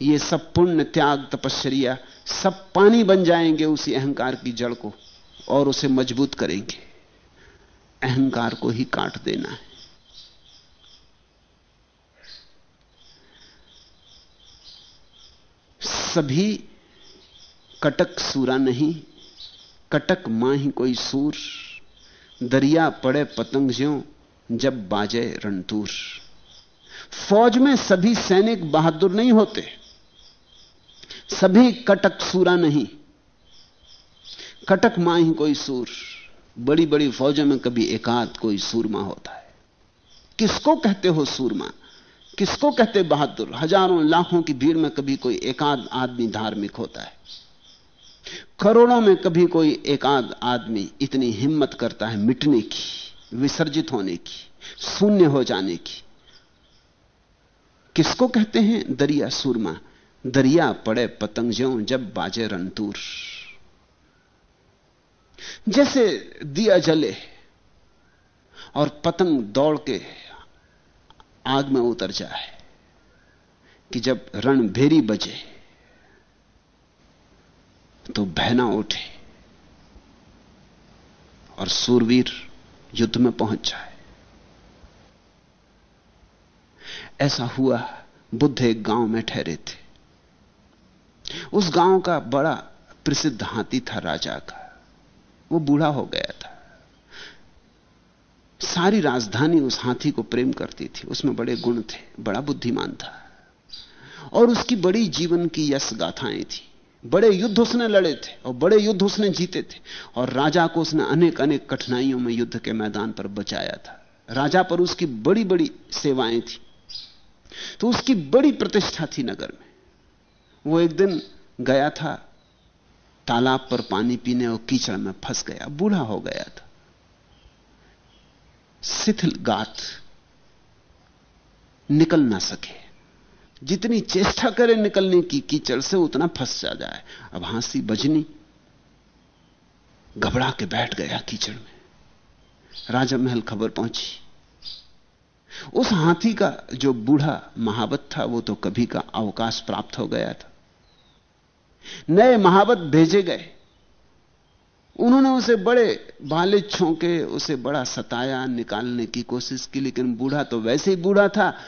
ये सब पुण्य, त्याग तपश्चर्या सब पानी बन जाएँगे उसी अहंकार की जड़ को और उसे मज़बूत करेंगे। अहंकार को ही काट देना है। सभी कटक सूरा नहीं, कटक माँ ही कोई सूर। दरिया पड़े पतंग ज्यो, जब बाजे रणतूर। फौज में सभी सैनिक बहादुर नहीं होते। सभी कटक सूरा नहीं। कटक माँ ही कोई सूर। बड़ी बड़ी फौजों में कभी एकाध कोई सूरमा होता है। किसको कहते हो सूरमा? किसको कहते बहादुर? हज़ारों, लाखों की भीड़ में कभी कोई एकाध आदमी धार्मिक होता है। करोड़ों में कभी कोई एकाध आदमी इतनी हिम्मत करता है मिटने की, विसर्जित होने की, शून्य हो जाने की। किसको कहते हैं? दरिया सूरमा। दरिया पड़े पतंग ज्यो जब बाजे रणतूर। जैसे दिया जले और पतंग दौड़ के आग में उतर जाए कि जब रण भेरी बजे। तो बहना उठे और सूरवीर युद्ध में पहुँच जाए। ऐसा हुआ, बुद्ध एक गाँव में ठहरे थे। उस गाँव का बड़ा प्रसिद्ध हाथी था राजा का। वो बूढ़ा हो गया था। सारी राजधानी उस हाथी को प्रेम करती थी। उसमें बड़े गुण थे, बड़ा बुद्धिमान था। और उसकी बड़ी जीवन की यश गाथाएँ थी। बड़े युद्ध उसने लड़े थे और बड़े युद्ध उसने जीते थे। और राजा को उसने अनेक अनेक कठिनाइयों में युद्ध के मैदान पर बचाया था। राजा पर उसकी बड़ी बड़ी सेवाएँ थी। तो उसकी बड़ी प्रतिष्ठा थी नगर में। वो एक दिन गया था, तालाब पर पानी पीने और कीचड़ में फंस गया, बूढ़ा हो गया था। शिथिल गात निकल ना सके। जितनी चेष्टा करे निकलने की कीचड़ से उतना फंस जा जाए अब हांसी बजनी। घबरा के बैठ गया कीचड़ में। राजा महल खबर पहुँची। उस हाथी का जो बूढ़ा महावत था, वो तो कभी का अवकाश प्राप्त हो गया था। नए महावत भेजे गए। उन्होंने उसे बड़े बाले छोंके, उसे बड़ा सताया निकालने की कोशिश की, लेकिन बूढ़ा तो वैसे ही बूढ़ा था।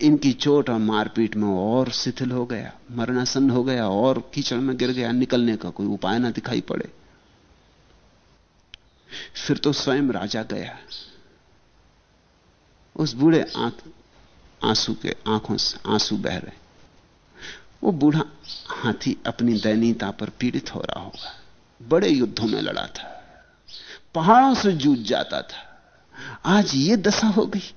इनकी चोट और मारपीट में और शिथिल हो गया मरणासन हो गया और कीचड़ में गिर गया, निकलने का कोई उपाय ना दिखाई पड़े। फिर तो स्वयं राजा गया। उस बूढ़े आँख, आँसू के आँखों से आँसू बह रहे। वो बूढ़ा हाथी अपनी दयनीयता पर पीड़ित हो रहा होगा। बड़े युद्धों में लड़ा था। पहाड़ों से जूझ जाता था। आज ये दशा हो गई।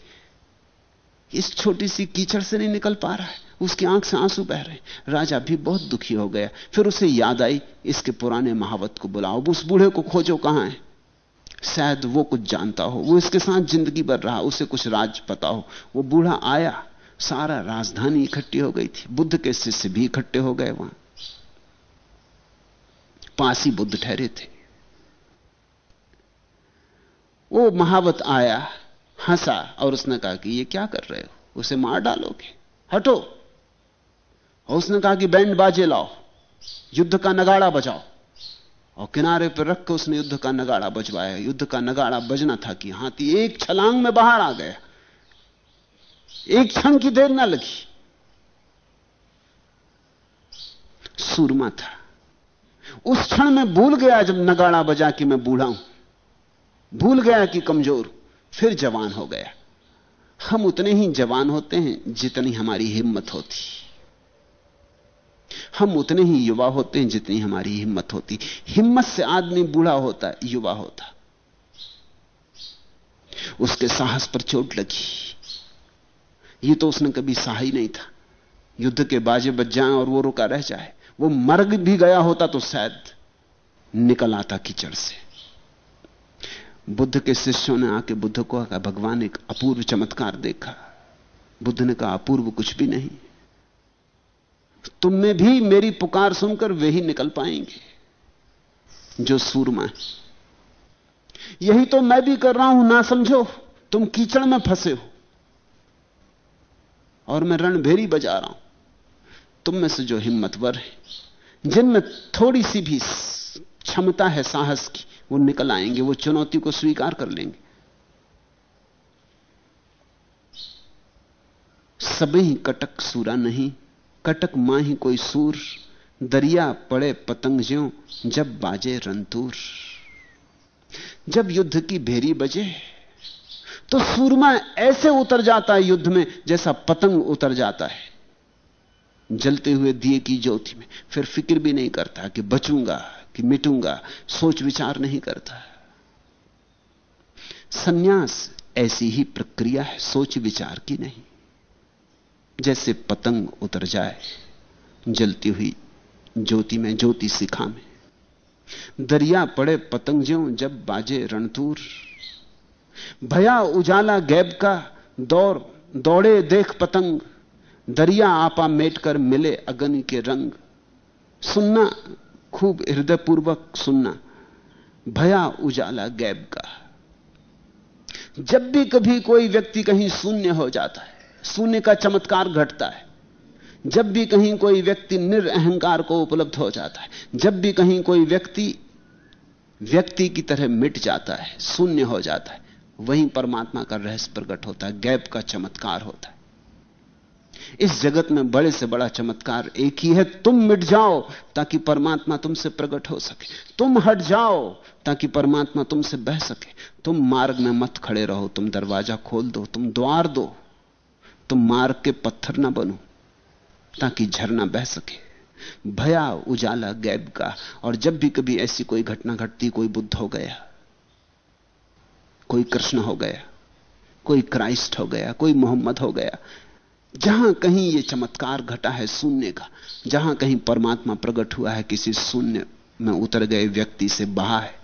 इस छोटी सी कीचड़ से नहीं निकल पा रहा है। उसकी आँख से आँसू बह रहे राजा भी बहुत दुखी हो गया। फिर उसे याद आई इसके पुराने महावत को बुलाओ। उस बूढ़े को खोजो कहाँ है? शायद वो कुछ जानता हो। वो इसके साथ ज़िंदगी भर रहा। उसे कुछ राज पता हो। वो बूढ़ा आया। सारा राजधानी इकट्ठी हो गई थी। बुद्ध के शिष्य भी इकट्ठे हो गए वहाँ। पास ही बुद्ध ठहरे थे। वो महावत आया। हंसा और उसने कहा कि ये क्या कर रहे हो? उसे मार डालोगे? हटो। और उसने कहा कि बैंड बाजे लाओ। युद्ध का नगाड़ा बजाओ। और किनारे पर रख के उसने युद्ध का नगाड़ा बजवाया। युद्ध का नगाड़ा बजना था कि हाथी एक छलांग में बाहर आ गया। एक क्षण की देर ना लगी। सूरमा था। उस क्षण में भूल गया जब नगाड़ा बजा कि मैं बूढ़ा हूँ। भूल गया कि कमज़ोर फिर जवान हो गया। हम उतने ही जवान होते हैं जितनी हमारी हिम्मत होती। हम उतने ही युवा होते हैं जितनी हमारी हिम्मत होती। हिम्मत से आदमी बूढ़ा होता, युवा होता। उसके साहस पर चोट लगी। ये तो उसने कभी सहा ही नहीं था। युद्ध के बाजे बज जाए और वो रुका रह जाए। वो मर्ग भी गया होता तो शायद निकल आता कीचड़ से। बुद्ध के शिष्यों ने आके बुद्ध को कहा भगवान एक अपूर्व चमत्कार देखा। बुद्ध ने कहा, अपूर्व कुछ भी नहीं। तुम में भी मेरी पुकार सुनकर वे ही निकल पाएँगे, जो सूरमा है। यही तो मैं भी कर रहा हूँ, ना समझो। तुम कीचड़ में फंसे हो। और मैं रणभेरी बजा रहा हूँ। तुम में से जो हिम्मतवर है, जिनमें थोड़ी सी भी क्षमता है, साहस की वो निकल आएँगे, वो चुनौती को स्वीकार कर लेंगे। सभी कटक सूरा नहीं, कटक माँ ही कोई सूर, दरिया पड़े पतंग ज्यो, जब बाजे रंतूर। जब युद्ध की भेरी बजे तो सूरमा ऐसे उतर जाता है युद्ध में, जैसा पतंग उतर जाता है। जलते हुए दिए की ज्योति में, फिर फ़िक्र भी नहीं करता कि बचूँगा कि मिटूँगा, सोच विचार नहीं करता। सन्यास ऐसी ही प्रक्रिया है, सोच विचार की नहीं। जैसे पतंग उतर जाए, जलती हुई ज्योति में ज्योति सिखा में। दरिया पड़े पतंग ज्यो जब बाजे रणतूर भया उजाला गैब का दौर, दौड़े देख पतंग। दरिया आपा मेट कर मिले अगन के रंग। सुनना खूब हृदयपूर्वक सुनना। भया उजाला गैब का। जब भी कभी कोई व्यक्ति कहीं शून्य हो जाता है, शून्य का चमत्कार घटता है, जब भी कहीं कोई व्यक्ति निरअहकार को उपलब्ध हो जाता है, जब भी कहीं कोई व्यक्ति व्यक्ति की तरह मिट जाता है, शून्य हो जाता है, वहीं परमात्मा का रहस्य प्रकट होता है गैप का चमत्कार होता है। इस जगत में बड़े से बड़ा चमत्कार एक ही है, तुम मिट जाओ ताकि परमात्मा तुमसे प्रकट हो सके। तुम हट जाओ ताकि परमात्मा तुमसे बह सके। तुम मार्ग में मत खड़े रहो, तुम दरवाज़ा खोल दो, तुम द्वार दो। तुम मार्ग के पत्थर ना बनो ताकि झरना बह सके। भया उजाला गैब का, और जब भी कभी ऐसी कोई घटना घटती, कोई बुद्ध हो गया, कोई कृष्ण हो गया, कोई क्राइस्ट हो गया, कोई मोहम्मद हो गया जहाँ कहीं यह चमत्कार घटा है शून्य का, जहाँ कहीं परमात्मा प्रकट हुआ है, किसी शून्य में उतर गए व्यक्ति से बहा है।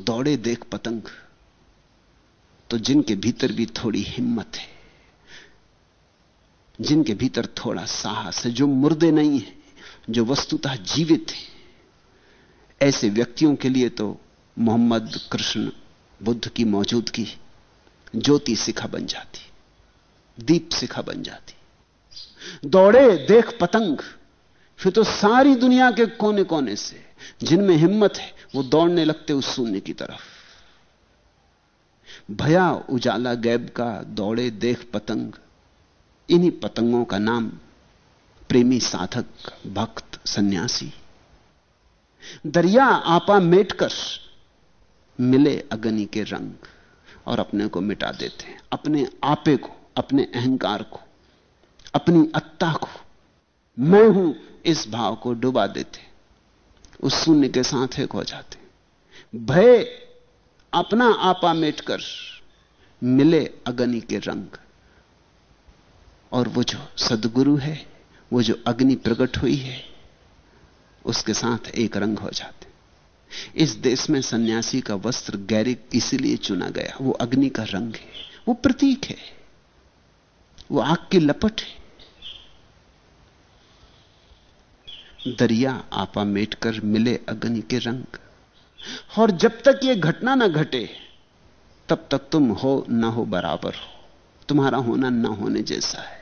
दौड़े देख पतंग तो जिनके भीतर भी थोड़ी हिम्मत है, जिनके भीतर थोड़ा साहस है, जो मुर्दे नहीं है, जो वस्तुतः जीवित है, ऐसे व्यक्तियों के लिए तो मोहम्मद कृष्ण बुद्ध की मौजूदगी ज्योति शिखा बन जाती। दीप शिखा बन जाती। दौड़े, देख पतंग। फिर तो सारी दुनिया के कोने कोने से, जिनमें हिम्मत है, वो दौड़ने लगते उस शून्य की तरफ़। भया उजाला गैब का, दौड़े, देख पतंग। इन्हीं पतंगों का नाम, प्रेमी साधक, भक्त, सन्यासी। दरिया आपा मेटकर, मिले अग्नि के रंग, और अपने को मिटा देते हैं। अपने आपे को अपने अहंकार को, अपनी अत्ता को, मैं हूँ इस भाव को डुबा देते, उस शून्य के साथ एक हो जाते। भय अपना आपा मेटकर मिले अग्नि के रंग। और वो जो सदगुरु है, वो जो अग्नि प्रकट हुई है, उसके साथ एक रंग हो जाते। इस देश में सन्यासी का वस्त्र गैरिक इसीलिए चुना गया, वो अग्नि का रंग है, वो प्रतीक है। वो आग की लपट है। दरिया आपा मेटकर मिले अग्नि के रंग। और जब तक ये घटना ना घटे, तब तक तुम हो ना हो बराबर हो। तुम्हारा होना ना होने जैसा है।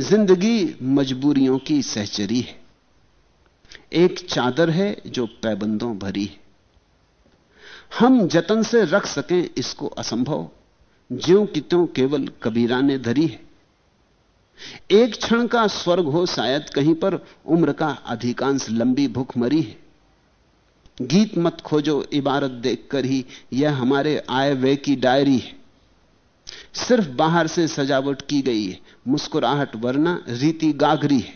ज़िंदगी मजबूरियों की सहचरी है। एक चादर है जो पैबंदों भरी है। हम जतन से रख सकें इसको असंभव। ज्यो कि त्यों केवल कबीरा ने धरी है। एक क्षण का स्वर्ग हो शायद कहीं पर उम्र का अधिकांश लंबी भूख मरी है। गीत मत खोजो, इबारत देखकर ही यह हमारे आय व्यय की डायरी है। सिर्फ़ बाहर से सजावट की गई है, मुस्कुराहट वरना रीति गागरी है।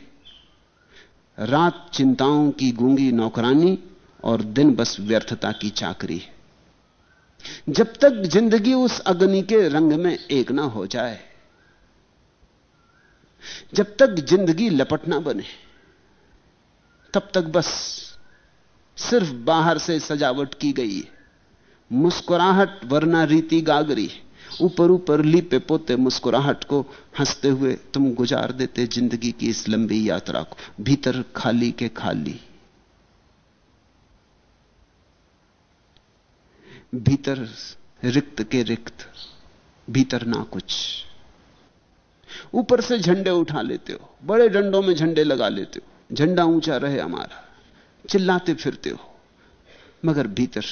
रात चिंताओं की गूँगी नौकरानी और दिन बस व्यर्थता की चाकरी है। जब तक ज़िंदगी उस अग्नि के रंग में एक ना हो जाए, जब तक ज़िंदगी लपट ना बने, तब तक बस सिर्फ़ बाहर से सजावट की गई है। मुस्कुराहट वरना रीति गागरी ऊपर ऊपर लीपे पोते मुस्कुराहट को हँसते हुए तुम गुजार देते ज़िंदगी की इस लंबी यात्रा को, भीतर खाली के खाली। भीतर रिक्त के रिक्त, भीतर ना कुछ। ऊपर से झंडे उठा लेते हो, बड़े डंडों में झंडे लगा लेते हो, झंडा ऊँचा रहे हमारा, चिल्लाते फिरते हो, मगर भीतर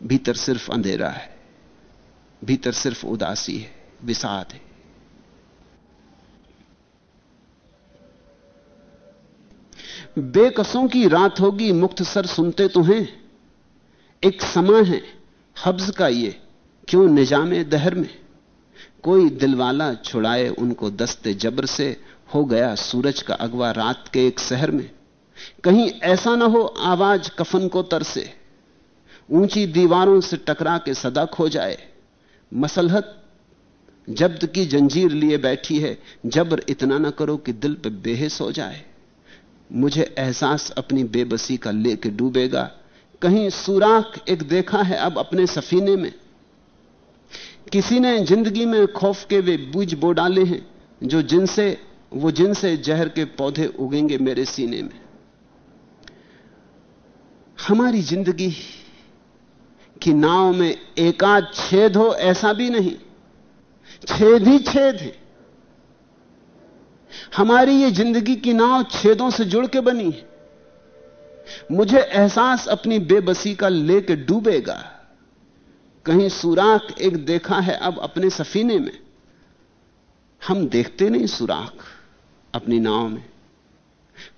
भीतर सिर्फ़ अंधेरा है, भीतर सिर्फ़ उदासी है, विषाद है। बेकसों की रात होगी, मुक्त सर सुनते तो हैं। एक समय है, हब्ज का ये, क्यों निजामे दहर में? कोई दिलवाला छुड़ाए उनको दस्ते जबर से, हो गया सूरज का अगवा रात के एक शहर में। कहीं ऐसा ना हो आवाज़ कफन को तरसे ऊँची दीवारों से टकरा के सदा खो जाए। मसलहत, जब्द की जंजीर लिए बैठी है, जबर इतना ना करो कि दिल पे बेहस हो जाए। मुझे एहसास अपनी बेबसी का लेके डूबेगा कहीं सुराख एक देखा है अब अपने सफीने में। किसी ने ज़िंदगी में खौफ के वे बूझ बो डाले हैं, जो जिनसे, वो जिनसे जहर के पौधे उगेंगे मेरे सीने में। हमारी ज़िंदगी कि नाव में एकाध छेद हो, ऐसा भी नहीं। छेद ही छेद है। हमारी ये ज़िंदगी की नाव छेदों से जुड़ के बनी है। मुझे एहसास अपनी बेबसी का लेके डूबेगा। कहीं सुराख एक देखा है अब अपने सफीने में। हम देखते नहीं सुराख अपनी नाव में।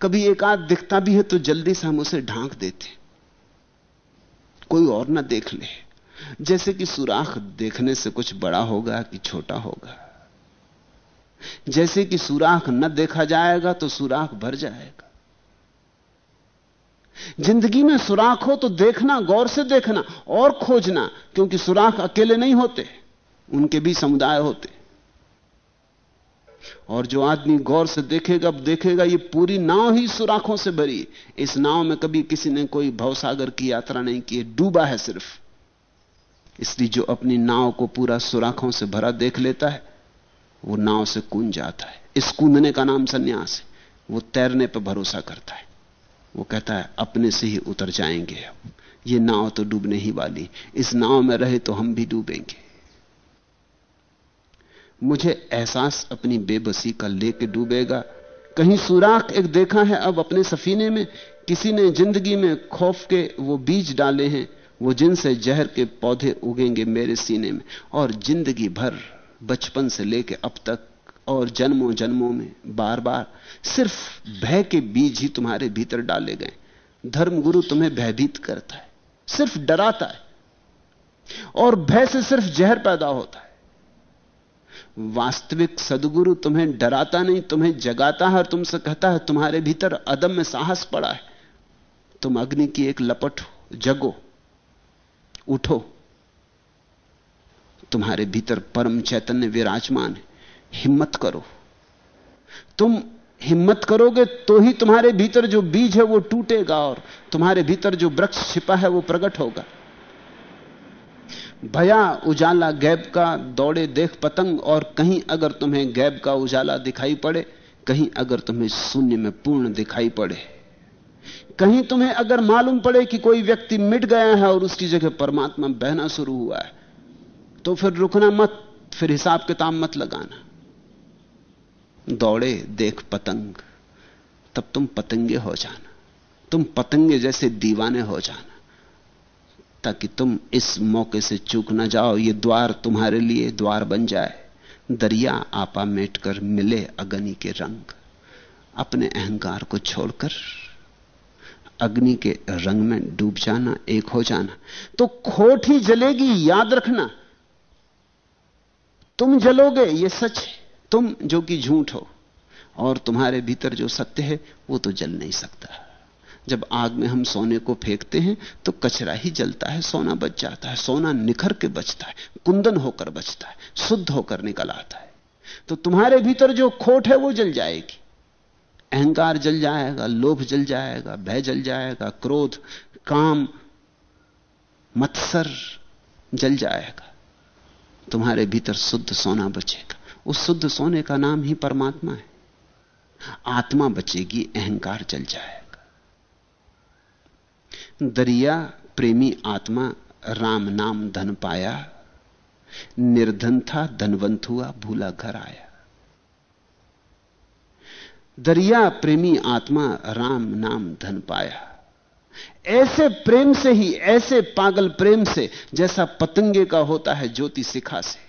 कभी एक आध दिखता भी है तो जल्दी से हम उसे ढांक देते। कोई और ना देख ले। जैसे कि सुराख देखने से कुछ बड़ा होगा कि छोटा होगा। जैसे कि सुराख न देखा जाएगा तो सुराख भर जाएगा। ज़िंदगी में सुराख हो तो देखना, गौर से देखना, और खोजना, क्योंकि सुराख अकेले नहीं होते, उनके भी समुदाय होते। और जो आदमी गौर से देखेगा, अब देखेगा, ये पूरी नाव ही सुराखों से भरी इस नाव में कभी किसी ने कोई भवसागर की यात्रा नहीं की डूबा है सिर्फ़। इसलिए जो अपनी नाव को पूरा सुराखों से भरा देख लेता है, वो नाव से कूद जाता है। इस कूदने का नाम संन्यास है, वो तैरने पर भरोसा करता है। वो कहता है, अपने से ही उतर जाएँगे ये नाव तो डूबने ही वाली। इस नाव में रहे तो हम भी डूबेंगे। मुझे एहसास अपनी बेबसी का लेके डूबेगा। कहीं सुराख एक देखा है अब अपने सफीने में। किसी ने ज़िंदगी में खौफ के वो बीज डाले हैं। वो जिनसे जहर के पौधे उगेंगे मेरे सीने में। और ज़िंदगी भर बचपन से लेके अब तक और जन्मों जन्मों में बार बार सिर्फ़ भय के बीज ही तुम्हारे भीतर डाले गए धर्मगुरु तुम्हें भयभीत करता है, सिर्फ़ डराता है और भय से सिर्फ़ जहर पैदा होता है। वास्तविक सदगुरु तुम्हें डराता नहीं, तुम्हें जगाता है और तुमसे कहता है, तुम्हारे भीतर अदम में साहस पड़ा है। तुम अग्नि की एक लपट हो, जगो, उठो। तुम्हारे भीतर परम चैतन्य विराजमान है। हिम्मत करो। तुम हिम्मत करोगे तो ही तुम्हारे भीतर जो बीज है वो टूटेगा और तुम्हारे भीतर जो वृक्ष छिपा है वो प्रकट होगा। भया उजाला गैब का दौड़े देख पतंग और कहीं अगर तुम्हें गैब का उजाला दिखाई पड़े, कहीं अगर तुम्हें शून्य में पूर्ण दिखाई पड़े। कहीं तुम्हें अगर मालूम पड़े कि कोई व्यक्ति मिट गया है और उसकी जगह परमात्मा बहना शुरू हुआ है तो फिर रुकना मत, फिर हिसाब किताब मत लगाना। दौड़े, देख पतंग। तब तुम पतंगे हो जाना। तुम पतंगे जैसे दीवाने हो जाना। ताकि तुम इस मौके से चूक ना जाओ। ये द्वार तुम्हारे लिए द्वार बन जाए। दरिया आपा मेट कर मिले अग्नि के रंग। अपने अहंकार को छोड़कर अग्नि के रंग में डूब जाना, एक हो जाना। तो खोट ही जलेगी, याद रखना। तुम जलोगे, ये सच है। तुम जो कि झूठ हो, और तुम्हारे भीतर जो सत्य है, वो तो जल नहीं सकता। जब आग में हम सोने को फेंकते हैं तो कचरा ही जलता है, सोना बच जाता है, सोना निखर के बचता है, कुंदन होकर बचता है, शुद्ध होकर निकल आता है। तो तुम्हारे भीतर जो खोट है, वो जल जाएगी। अहंकार जल जाएगा, लोभ जल जाएगा, भय जल जाएगा, क्रोध, काम, मत्सर जल जाएगा। तुम्हारे भीतर शुद्ध सोना बचेगा। उस शुद्ध सोने का नाम ही परमात्मा है। आत्मा बचेगी, अहंकार चल जाएगा। दरिया प्रेमी आत्मा, राम नाम धन पाया। निर्धन था, धनवंत हुआ, भूला घर आया। दरिया प्रेमी आत्मा, राम नाम धन पाया। ऐसे प्रेम से ही, ऐसे पागल प्रेम से जैसा पतंगे का होता है ज्योति शिखा से।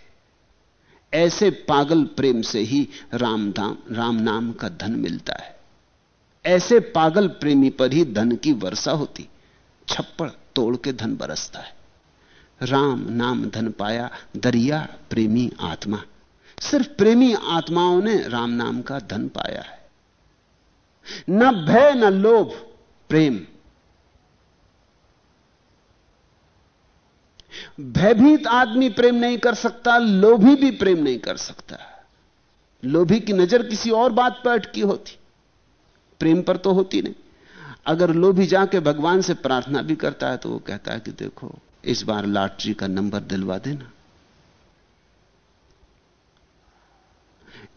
ऐसे पागल प्रेम से ही राम धाम राम नाम का धन मिलता है। ऐसे पागल प्रेमी पर ही धन की वर्षा होती, छप्पड़ तोड़ के धन बरसता है। राम नाम धन पाया दरिया प्रेमी आत्मा, सिर्फ़ प्रेमी आत्माओं ने राम नाम का धन पाया है। न भय, न लोभ, प्रेम भयभीत आदमी प्रेम नहीं कर सकता, लोभी भी प्रेम नहीं कर सकता। लोभी की नज़र किसी और बात पर अटकी होती। प्रेम पर तो होती नहीं। अगर लोभी जाके भगवान से प्रार्थना भी करता है तो वो कहता है कि देखो, इस बार लॉटरी का नंबर दिलवा देना।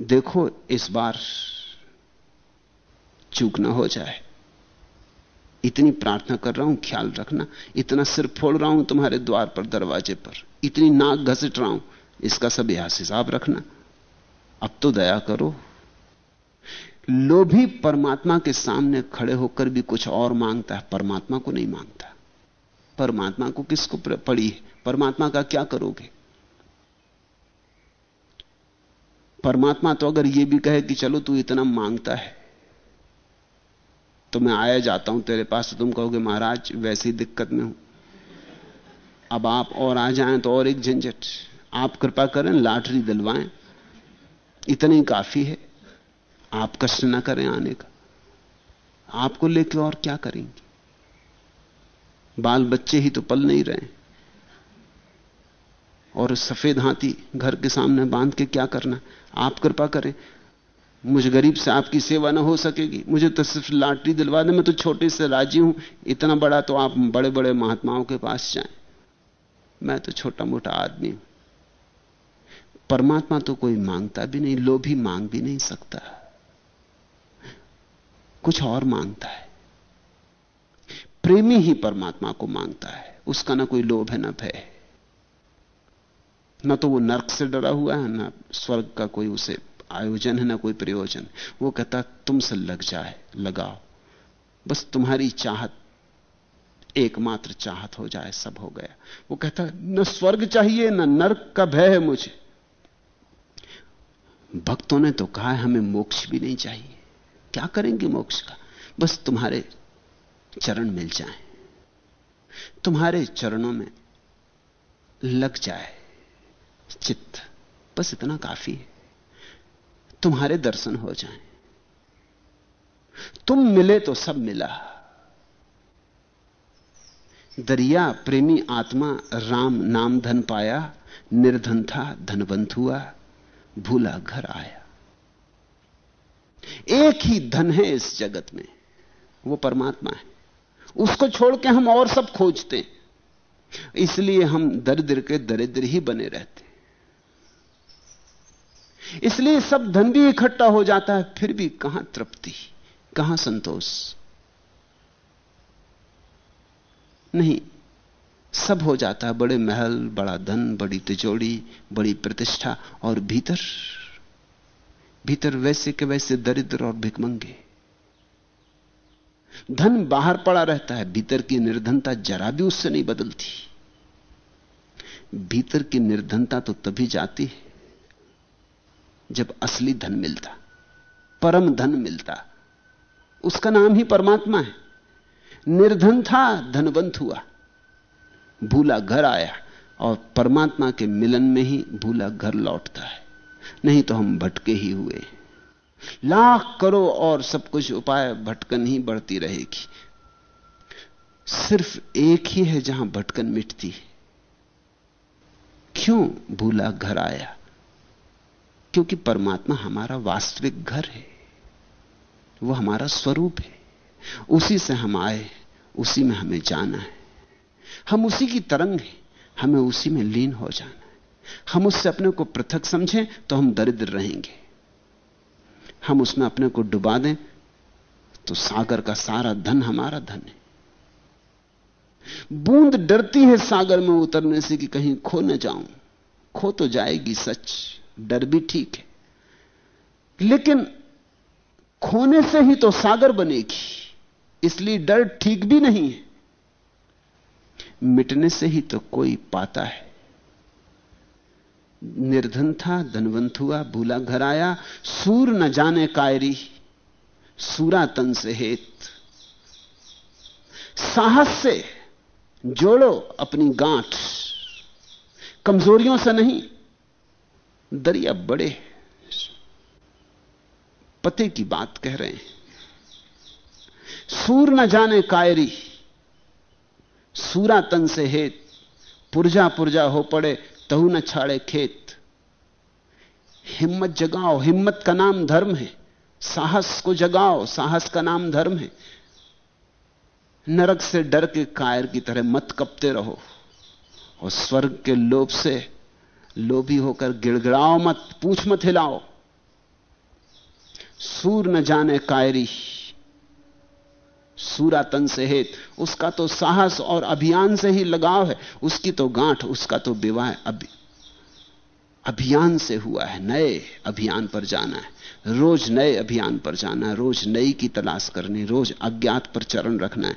देखो, इस बार चूक ना हो जाए। इतनी प्रार्थना कर रहा हूँ, ख्याल रखना। इतना सिर फोड़ रहा हूँ तुम्हारे द्वार पर, दरवाजे पर। इतनी नाक घसीट रहा हूँ, इसका सब यहाँ हिसाब रखना। अब तो दया करो। लोभी परमात्मा के सामने खड़े होकर भी कुछ और माँगता है, परमात्मा को नहीं माँगता। परमात्मा को किसको पड़ी है? परमात्मा का क्या करोगे? परमात्मा तो अगर यह भी कहे कि चलो तू इतना माँगता है तो मैं आया जाता हूँ तेरे पास तो तुम कहोगे, महाराज, वैसी दिक्कत में हूँ। अब आप और आ जाएँ तो और एक झंझट। आप कृपा करें, लाटरी दिलवाएँ। इतनी काफ़ी है। आप कष्ट ना करें आने का। आपको लेकर और क्या करेंगे? बाल बच्चे ही तो पल नहीं रहे। और सफ़ेद हाथी घर के सामने बाँध के क्या करना आप कृपा करें। मुझे गरीब से आपकी सेवा ना हो सकेगी। मुझे तो सिर्फ़ लाटरी दिलवा दे मैं तो छोटे से राज़ी हूँ। इतना बड़ा तो आप बड़े बड़े महात्माओं के पास जाएँ। मैं तो छोटा मोटा आदमी हूँ। परमात्मा तो कोई माँगता भी नहीं, लोभी मांग भी नहीं सकता। कुछ और माँगता है। प्रेमी ही परमात्मा को माँगता है। उसका ना कोई लोभ है, ना भय ना तो वो नरक से डरा हुआ है, ना स्वर्ग का कोई उसे आयोजन है ना कोई प्रयोजन। वो कहता, तुमसे लग जाए, लगाओ। बस तुम्हारी चाहत, एकमात्र चाहत हो जाए, सब हो गया। वो कहता, न स्वर्ग चाहिए, न नरक का भय है मुझे। भक्तों ने तो कहा है हमें मोक्ष भी नहीं चाहिए। क्या करेंगे मोक्ष का? बस तुम्हारे चरण मिल जाए। तुम्हारे चरणों में लग जाए चित्त। बस इतना काफ़ी है। तुम्हारे दर्शन हो जाएँ, तुम मिले तो सब मिला। दरिया प्रेमी आत्मा राम नाम धन पाया निर्धन था धनवंत हुआ भूला घर आया। एक ही धन है इस जगत में वो परमात्मा है। उसको छोड़ के हम और सब खोजते इसलिए हम दरिद्र के दरिद्र ही बने रहते इसलिए सब धन भी इकट्ठा हो जाता है, फिर भी कहाँ तृप्ति, कहाँ संतोष? नहीं, सब हो जाता है, बड़े महल, बड़ा धन, बड़ी तिजोड़ी बड़ी प्रतिष्ठा, और भीतर भीतर वैसे के वैसे दरिद्र और भिकमंगे धन बाहर पड़ा रहता है, भीतर की निर्धनता जरा भी उससे नहीं बदलती। भीतर की निर्धनता तो तभी जाती है जब असली धन मिलता, परम धन मिलता, उसका नाम ही परमात्मा है। निर्धन था, धनवंत हुआ। भूला घर आया और परमात्मा के मिलन में ही भूला घर लौटता है। नहीं तो हम भटके ही हुए। लाख करो और सब कुछ उपाय भटकन ही बढ़ती रहेगी। सिर्फ़ एक ही है जहाँ भटकन मिटती। है क्यों भूला घर आया? क्योंकि परमात्मा हमारा वास्तविक घर है, वो हमारा स्वरूप है। उसी से हम आए, उसी में हमें जाना है। हम उसी की तरंग हैं, हमें उसी में लीन हो जाना है। हम उससे अपने को पृथक समझें तो हम दरिद्र रहेंगे। हम उसमें अपने को डुबा दें तो सागर का सारा धन हमारा धन है। बूंद डरती है सागर में उतरने से कि कहीं खो न जाऊँ, खो तो जाएगी सच। डर भी ठीक है। लेकिन खोने से ही तो सागर बनेगी, इसलिए डर ठीक भी नहीं है। मिटने से ही तो कोई पाता है। निर्धन था, धनवंत हुआ, भूला घर आया, सूर न जाने कायरी, सूरा तन से हेत। साहस से जोड़ो अपनी गांठ, कमजोरियों से नहीं दरिया बड़े पते की बात कह रहे हैं। सूर न जाने कायरी, सूरा तन से हेत, पुरजा पुरजा हो पड़े, तहु न छाड़े खेत। हिम्मत जगाओ, हिम्मत का नाम धर्म है। साहस को जगाओ, साहस का नाम धर्म है। नरक से डर के कायर की तरह मत कपते रहो। और स्वर्ग के लोभ से लोभी होकर गिड़गिड़ाओ मत, पूछ मत हिलाओ। सूर न जाने कायरी, सूरातन से हेत। उसका तो साहस और अभियान से ही लगाव है, उसकी तो गांठ, उसका तो विवाह अभी, अभियान से हुआ है, नए अभियान पर जाना है। रोज नए अभियान पर जाना है, रोज नई की तलाश करनी रोज अज्ञात पर चरण रखना है।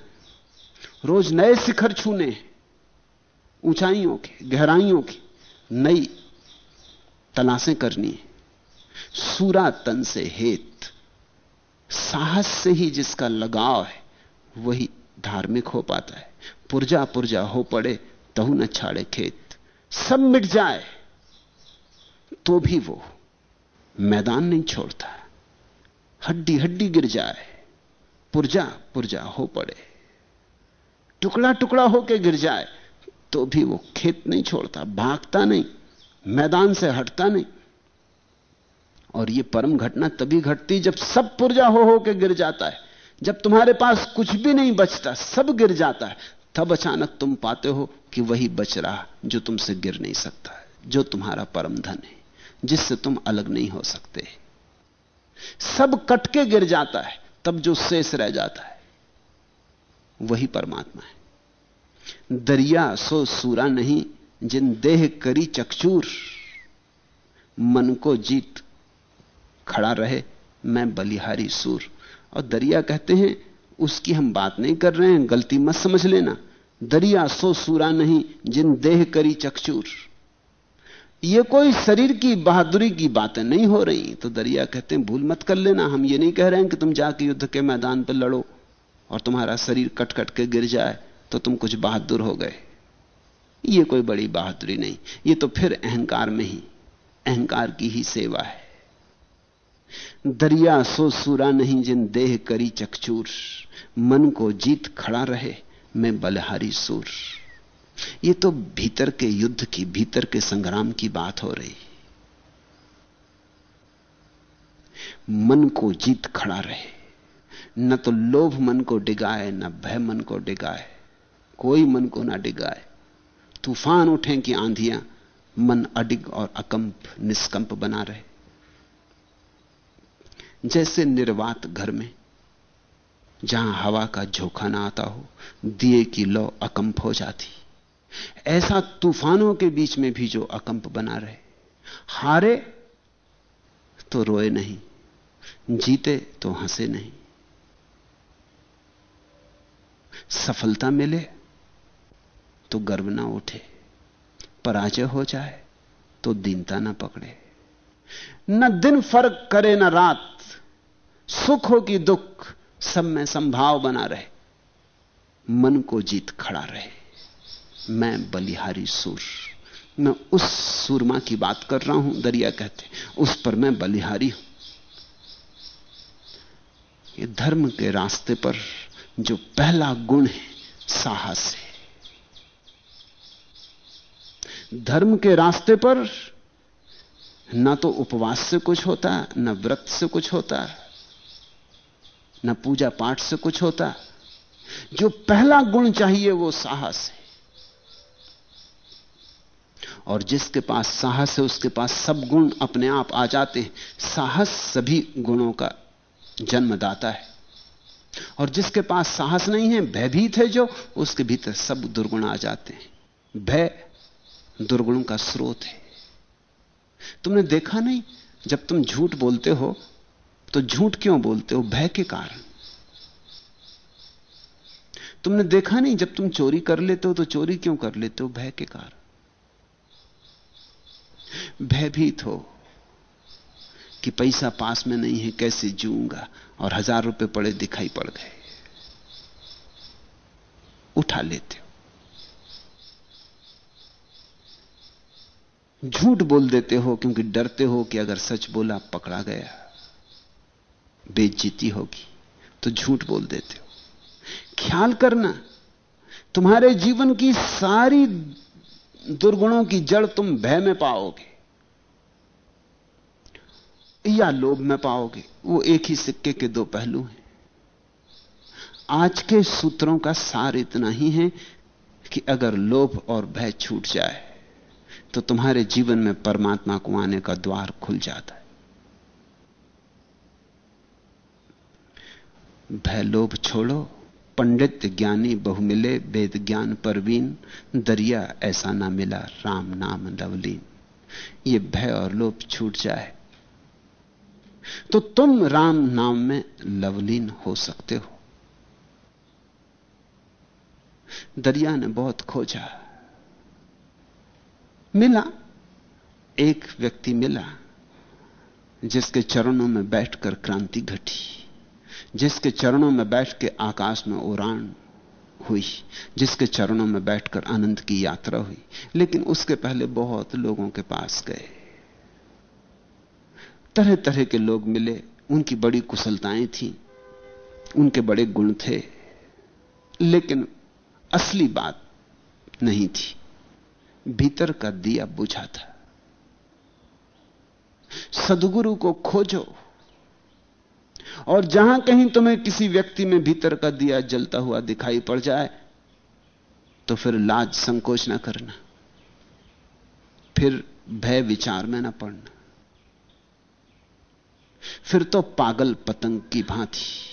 रोज नए शिखर छूने, ऊंचाइयों के, गहराइयों की नई तलाशें करनी है। सूरा तन से हेत, साहस से ही जिसका लगाव है, वही धार्मिक हो पाता है। पुरजा पुरजा हो पड़े, तहु न छाड़े खेत। सब मिट जाए तो भी वो मैदान नहीं छोड़ता। हड्डी हड्डी गिर जाए, पुरजा पुरजा हो पड़े। टुकड़ा टुकड़ा होके गिर जाए तो भी वो खेत नहीं छोड़ता, भागता नहीं, मैदान से हटता नहीं। और ये परम घटना तभी घटती जब सब पुर्जा हो हो के गिर जाता है। जब तुम्हारे पास कुछ भी नहीं बचता, सब गिर जाता है। तब अचानक तुम पाते हो कि वही बच रहा जो तुमसे गिर नहीं सकता जो तुम्हारा परम धन है, जिससे तुम अलग नहीं हो सकते सब कटके गिर जाता है, तब जो शेष रह जाता है, वही परमात्मा है। दरिया सो सूरा नहीं, जिन देह करी चकचूर, मन को जीत खड़ा रहे, मैं बलिहारी सूर। और दरिया कहते हैं, उसकी हम बात नहीं कर रहे हैं, गलती मत समझ लेना। दरिया सो सूरा नहीं, जिन देह करी चकचूर। ये कोई शरीर की बहादुरी की बातें नहीं हो रही तो दरिया कहते हैं, भूल मत कर लेना, हम ये नहीं कह रहे हैं कि तुम जाके युद्ध के मैदान पर लड़ो, और तुम्हारा शरीर कट कट के गिर जाए। तो तुम कुछ बहादुर हो गए। ये कोई बड़ी बहादुरी नहीं। ये तो फिर अहंकार में ही, अहंकार की ही सेवा है। दरिया सो सूरा नहीं जिन देह करी चकचूर। मन को जीत खड़ा रहे, मैं बलहारी सूर। ये तो भीतर के युद्ध की, भीतर के संग्राम की बात हो रही। मन को जीत खड़ा रहे। न तो लोभ मन को डिगाए, न भय मन को डिगाए। कोई मन को ना डिगाए। तूफ़ान उठे कि आंधियाँ, मन अडिग और अकंप, निष्कंप बना रहे। जैसे निर्वात घर में, जहाँ हवा का झोंका ना आता हो, दिए की लौ अकंप हो जाती। ऐसा तूफानों के बीच में भी जो अकंप बना रहे। हारे तो रोए नहीं, जीते तो हंसे नहीं। सफलता मिले तो गर्व ना उठे, पराजय हो जाए तो दीनता ना पकड़े। न दिन फ़र्क करे, न रात सुख हो कि दुख, सब में संभाव बना रहे। मन को जीत खड़ा रहे। मैं बलिहारी सूर। मैं उस सूरमा की बात कर रहा हूँ, दरिया कहते, उस पर मैं बलिहारी हूँ। ये धर्म के रास्ते पर जो पहला गुण है, साहस है। धर्म के रास्ते पर ना तो उपवास से कुछ होता, न व्रत से कुछ होता, न पूजा पाठ से कुछ होता। जो पहला गुण चाहिए वो साहस है। और जिसके पास साहस है, उसके पास सब गुण अपने आप आ जाते हैं। साहस सभी गुणों का जन्मदाता है। और जिसके पास साहस नहीं है, भयभीत है जो, उसके भीतर सब दुर्गुण आ जाते हैं। भय दुर्गुणों का स्रोत है। तुमने देखा नहीं? जब तुम झूठ बोलते हो तो झूठ क्यों बोलते हो? भय के कारण। तुमने देखा नहीं? जब तुम चोरी कर लेते हो तो चोरी क्यों कर लेते हो? भय के कारण। भयभीत हो कि पैसा पास में नहीं है, कैसे जूँगा और हज़ार रुपए पड़े, दिखाई पड़ गए। उठा लेते हो। झूठ बोल देते हो क्योंकि डरते हो कि अगर सच बोला, पकड़ा गया, बेइज्जती होगी तो झूठ बोल देते हो। ख्याल करना, तुम्हारे जीवन की सारी दुर्गुणों की जड़ तुम भय में पाओगे, या लोभ में पाओगे। वो एक ही सिक्के के दो पहलू हैं। आज के सूत्रों का सार इतना ही है कि अगर लोभ और भय छूट जाए तो तुम्हारे जीवन में परमात्मा को आने का द्वार खुल जाता है। भय लोभ छोड़ो, पंडित ज्ञानी बहु मिले वेद ज्ञान परवीन, दरिया ऐसा ना मिला, राम नाम लवलीन। ये भय और लोभ छूट जाए। तो तुम राम नाम में लवलीन हो सकते हो। दरिया ने बहुत खोजा। मिला। एक व्यक्ति मिला, जिसके चरणों में बैठकर क्रांति घटी, जिसके चरणों में बैठ के आकाश में उड़ान हुई, जिसके चरणों में बैठकर आनंद की यात्रा हुई, लेकिन उसके पहले बहुत लोगों के पास गए। तरह तरह के लोग मिले, उनकी बड़ी कुशलताएँ थी, उनके बड़े गुण थे, लेकिन असली बात नहीं थी। भीतर का दिया बुझा था। सदगुरु को खोजो और जहाँ कहीं तुम्हें किसी व्यक्ति में भीतर का दिया जलता हुआ दिखाई पड़ जाए तो फिर लाज संकोच ना करना। फिर भय विचार में ना पड़ना। फिर तो पागल पतंग की भांति।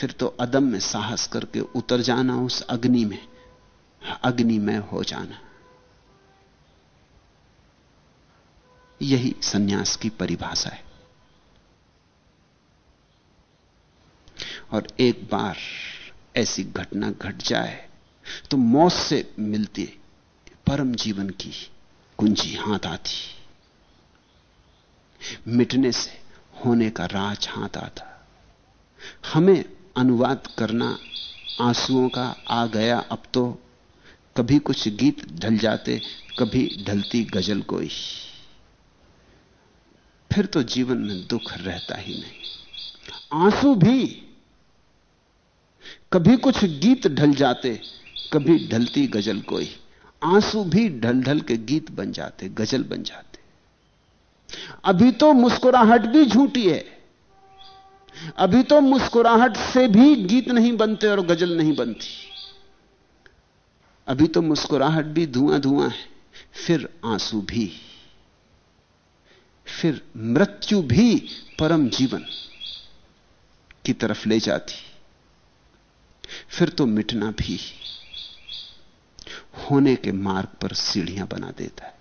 फिर तो अदम में साहस करके उतर जाना उस अग्नि में अग्नि में हो जाना। यही सन्यास की परिभाषा है। और एक बार ऐसी घटना घट जाए तो मौत से मिलती परम जीवन की कुंजी हाथ आती। मिटने से होने का राज हाथ आता। हमें अनुवाद करना आंसुओं का आ गया। अब तो कभी कुछ गीत ढल जाते, कभी ढलती गज़ल कोई। फिर तो जीवन में दुख रहता ही नहीं। आँसू भी कभी कुछ गीत ढल जाते, कभी ढलती गज़ल कोई। आँसू भी ढल ढल के गीत बन जाते, गज़ल बन जाते। अभी तो मुस्कुराहट भी झूठी है। अभी तो मुस्कुराहट से भी गीत नहीं बनते और गज़ल नहीं बनती। अभी तो मुस्कुराहट भी धुआँ धुआँ है, फिर आँसू भी, फिर मृत्यु भी परम जीवन की तरफ़ ले जाती। फिर तो मिटना भी, होने के मार्ग पर सीढ़ियाँ बना देता है।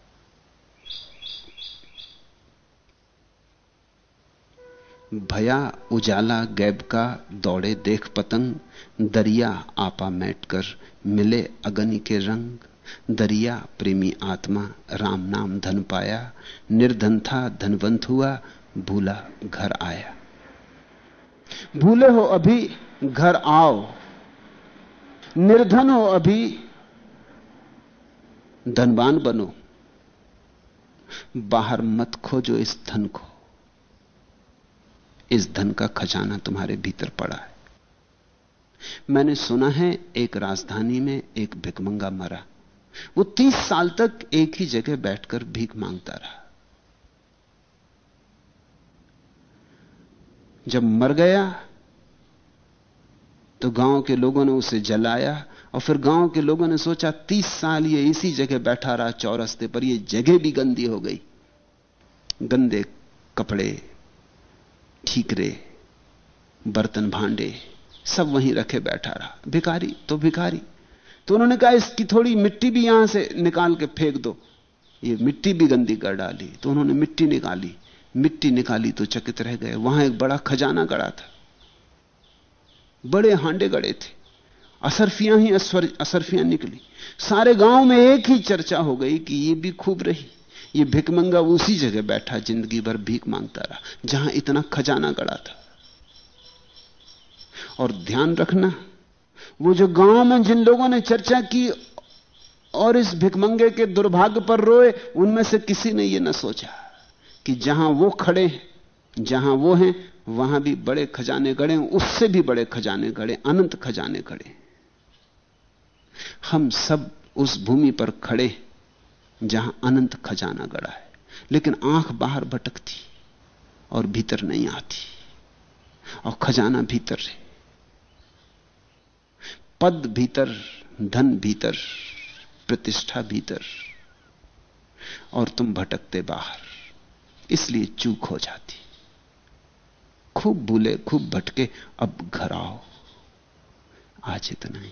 भया उजाला गैब का दौड़े देख पतंग, दरिया आपा मैट कर मिले अगनी के रंग। दरिया प्रेमी आत्मा राम नाम धन पाया, निर्धन था धनवंत हुआ, भूला घर आया। भूले हो अभी घर आओ, निर्धन हो अभी धनवान बनो। बाहर मत खोजो इस धन को इस धन का खजाना तुम्हारे भीतर पड़ा है। मैंने सुना है, एक राजधानी में एक भिकमंगा मरा। वो तीस साल तक एक ही जगह बैठकर भीख माँगता रहा। जब मर गया तो गाँव के लोगों ने उसे जलाया और फिर गाँव के लोगों ने सोचा, तीस साल ये इसी जगह बैठा रहा, चौरस्ते पर ये जगह भी गंदी हो गई। गंदे कपड़े ठीकरे, बर्तन भांडे, सब वहीं रखे बैठा रहा। भिकारी तो भिकारी तो उन्होंने कहा, इसकी थोड़ी मिट्टी भी यहाँ से निकाल के फेंक दो। ये मिट्टी भी गंदी कर डाली। तो उन्होंने मिट्टी निकाली। मिट्टी निकाली तो चकित रह गए। वहाँ एक बड़ा खजाना गड़ा था। बड़े हांडे गड़े थे। असरफियाँ ही असरफियाँ निकली। सारे गाँव में एक ही चर्चा हो गई कि ये भी खूब रही। ये भिकमंगा उसी जगह बैठा, ज़िंदगी भर भीख माँगता रहा, जहाँ इतना खजाना गड़ा था। और ध्यान रखना, वो जो गाँव में जिन लोगों ने चर्चा की और इस भिकमंगे के दुर्भाग्य पर रोए, उनमें से किसी ने यह न सोचा कि जहाँ वो खड़े हैं, जहाँ वो हैं, वहाँ भी बड़े खजाने गड़े उससे भी बड़े खजाने गड़े, अनंत खजाने गड़े। हम सब उस भूमि पर खड़े जहाँ अनंत खजाना गड़ा है। लेकिन आँख बाहर भटकती और भीतर नहीं आती। और खजाना भीतर है। पद भीतर, धन भीतर, प्रतिष्ठा भीतर, और तुम भटकते बाहर। इसलिए चूक हो जाती। खूब भूले, खूब भटके, अब घर आओ। आज इतना ही।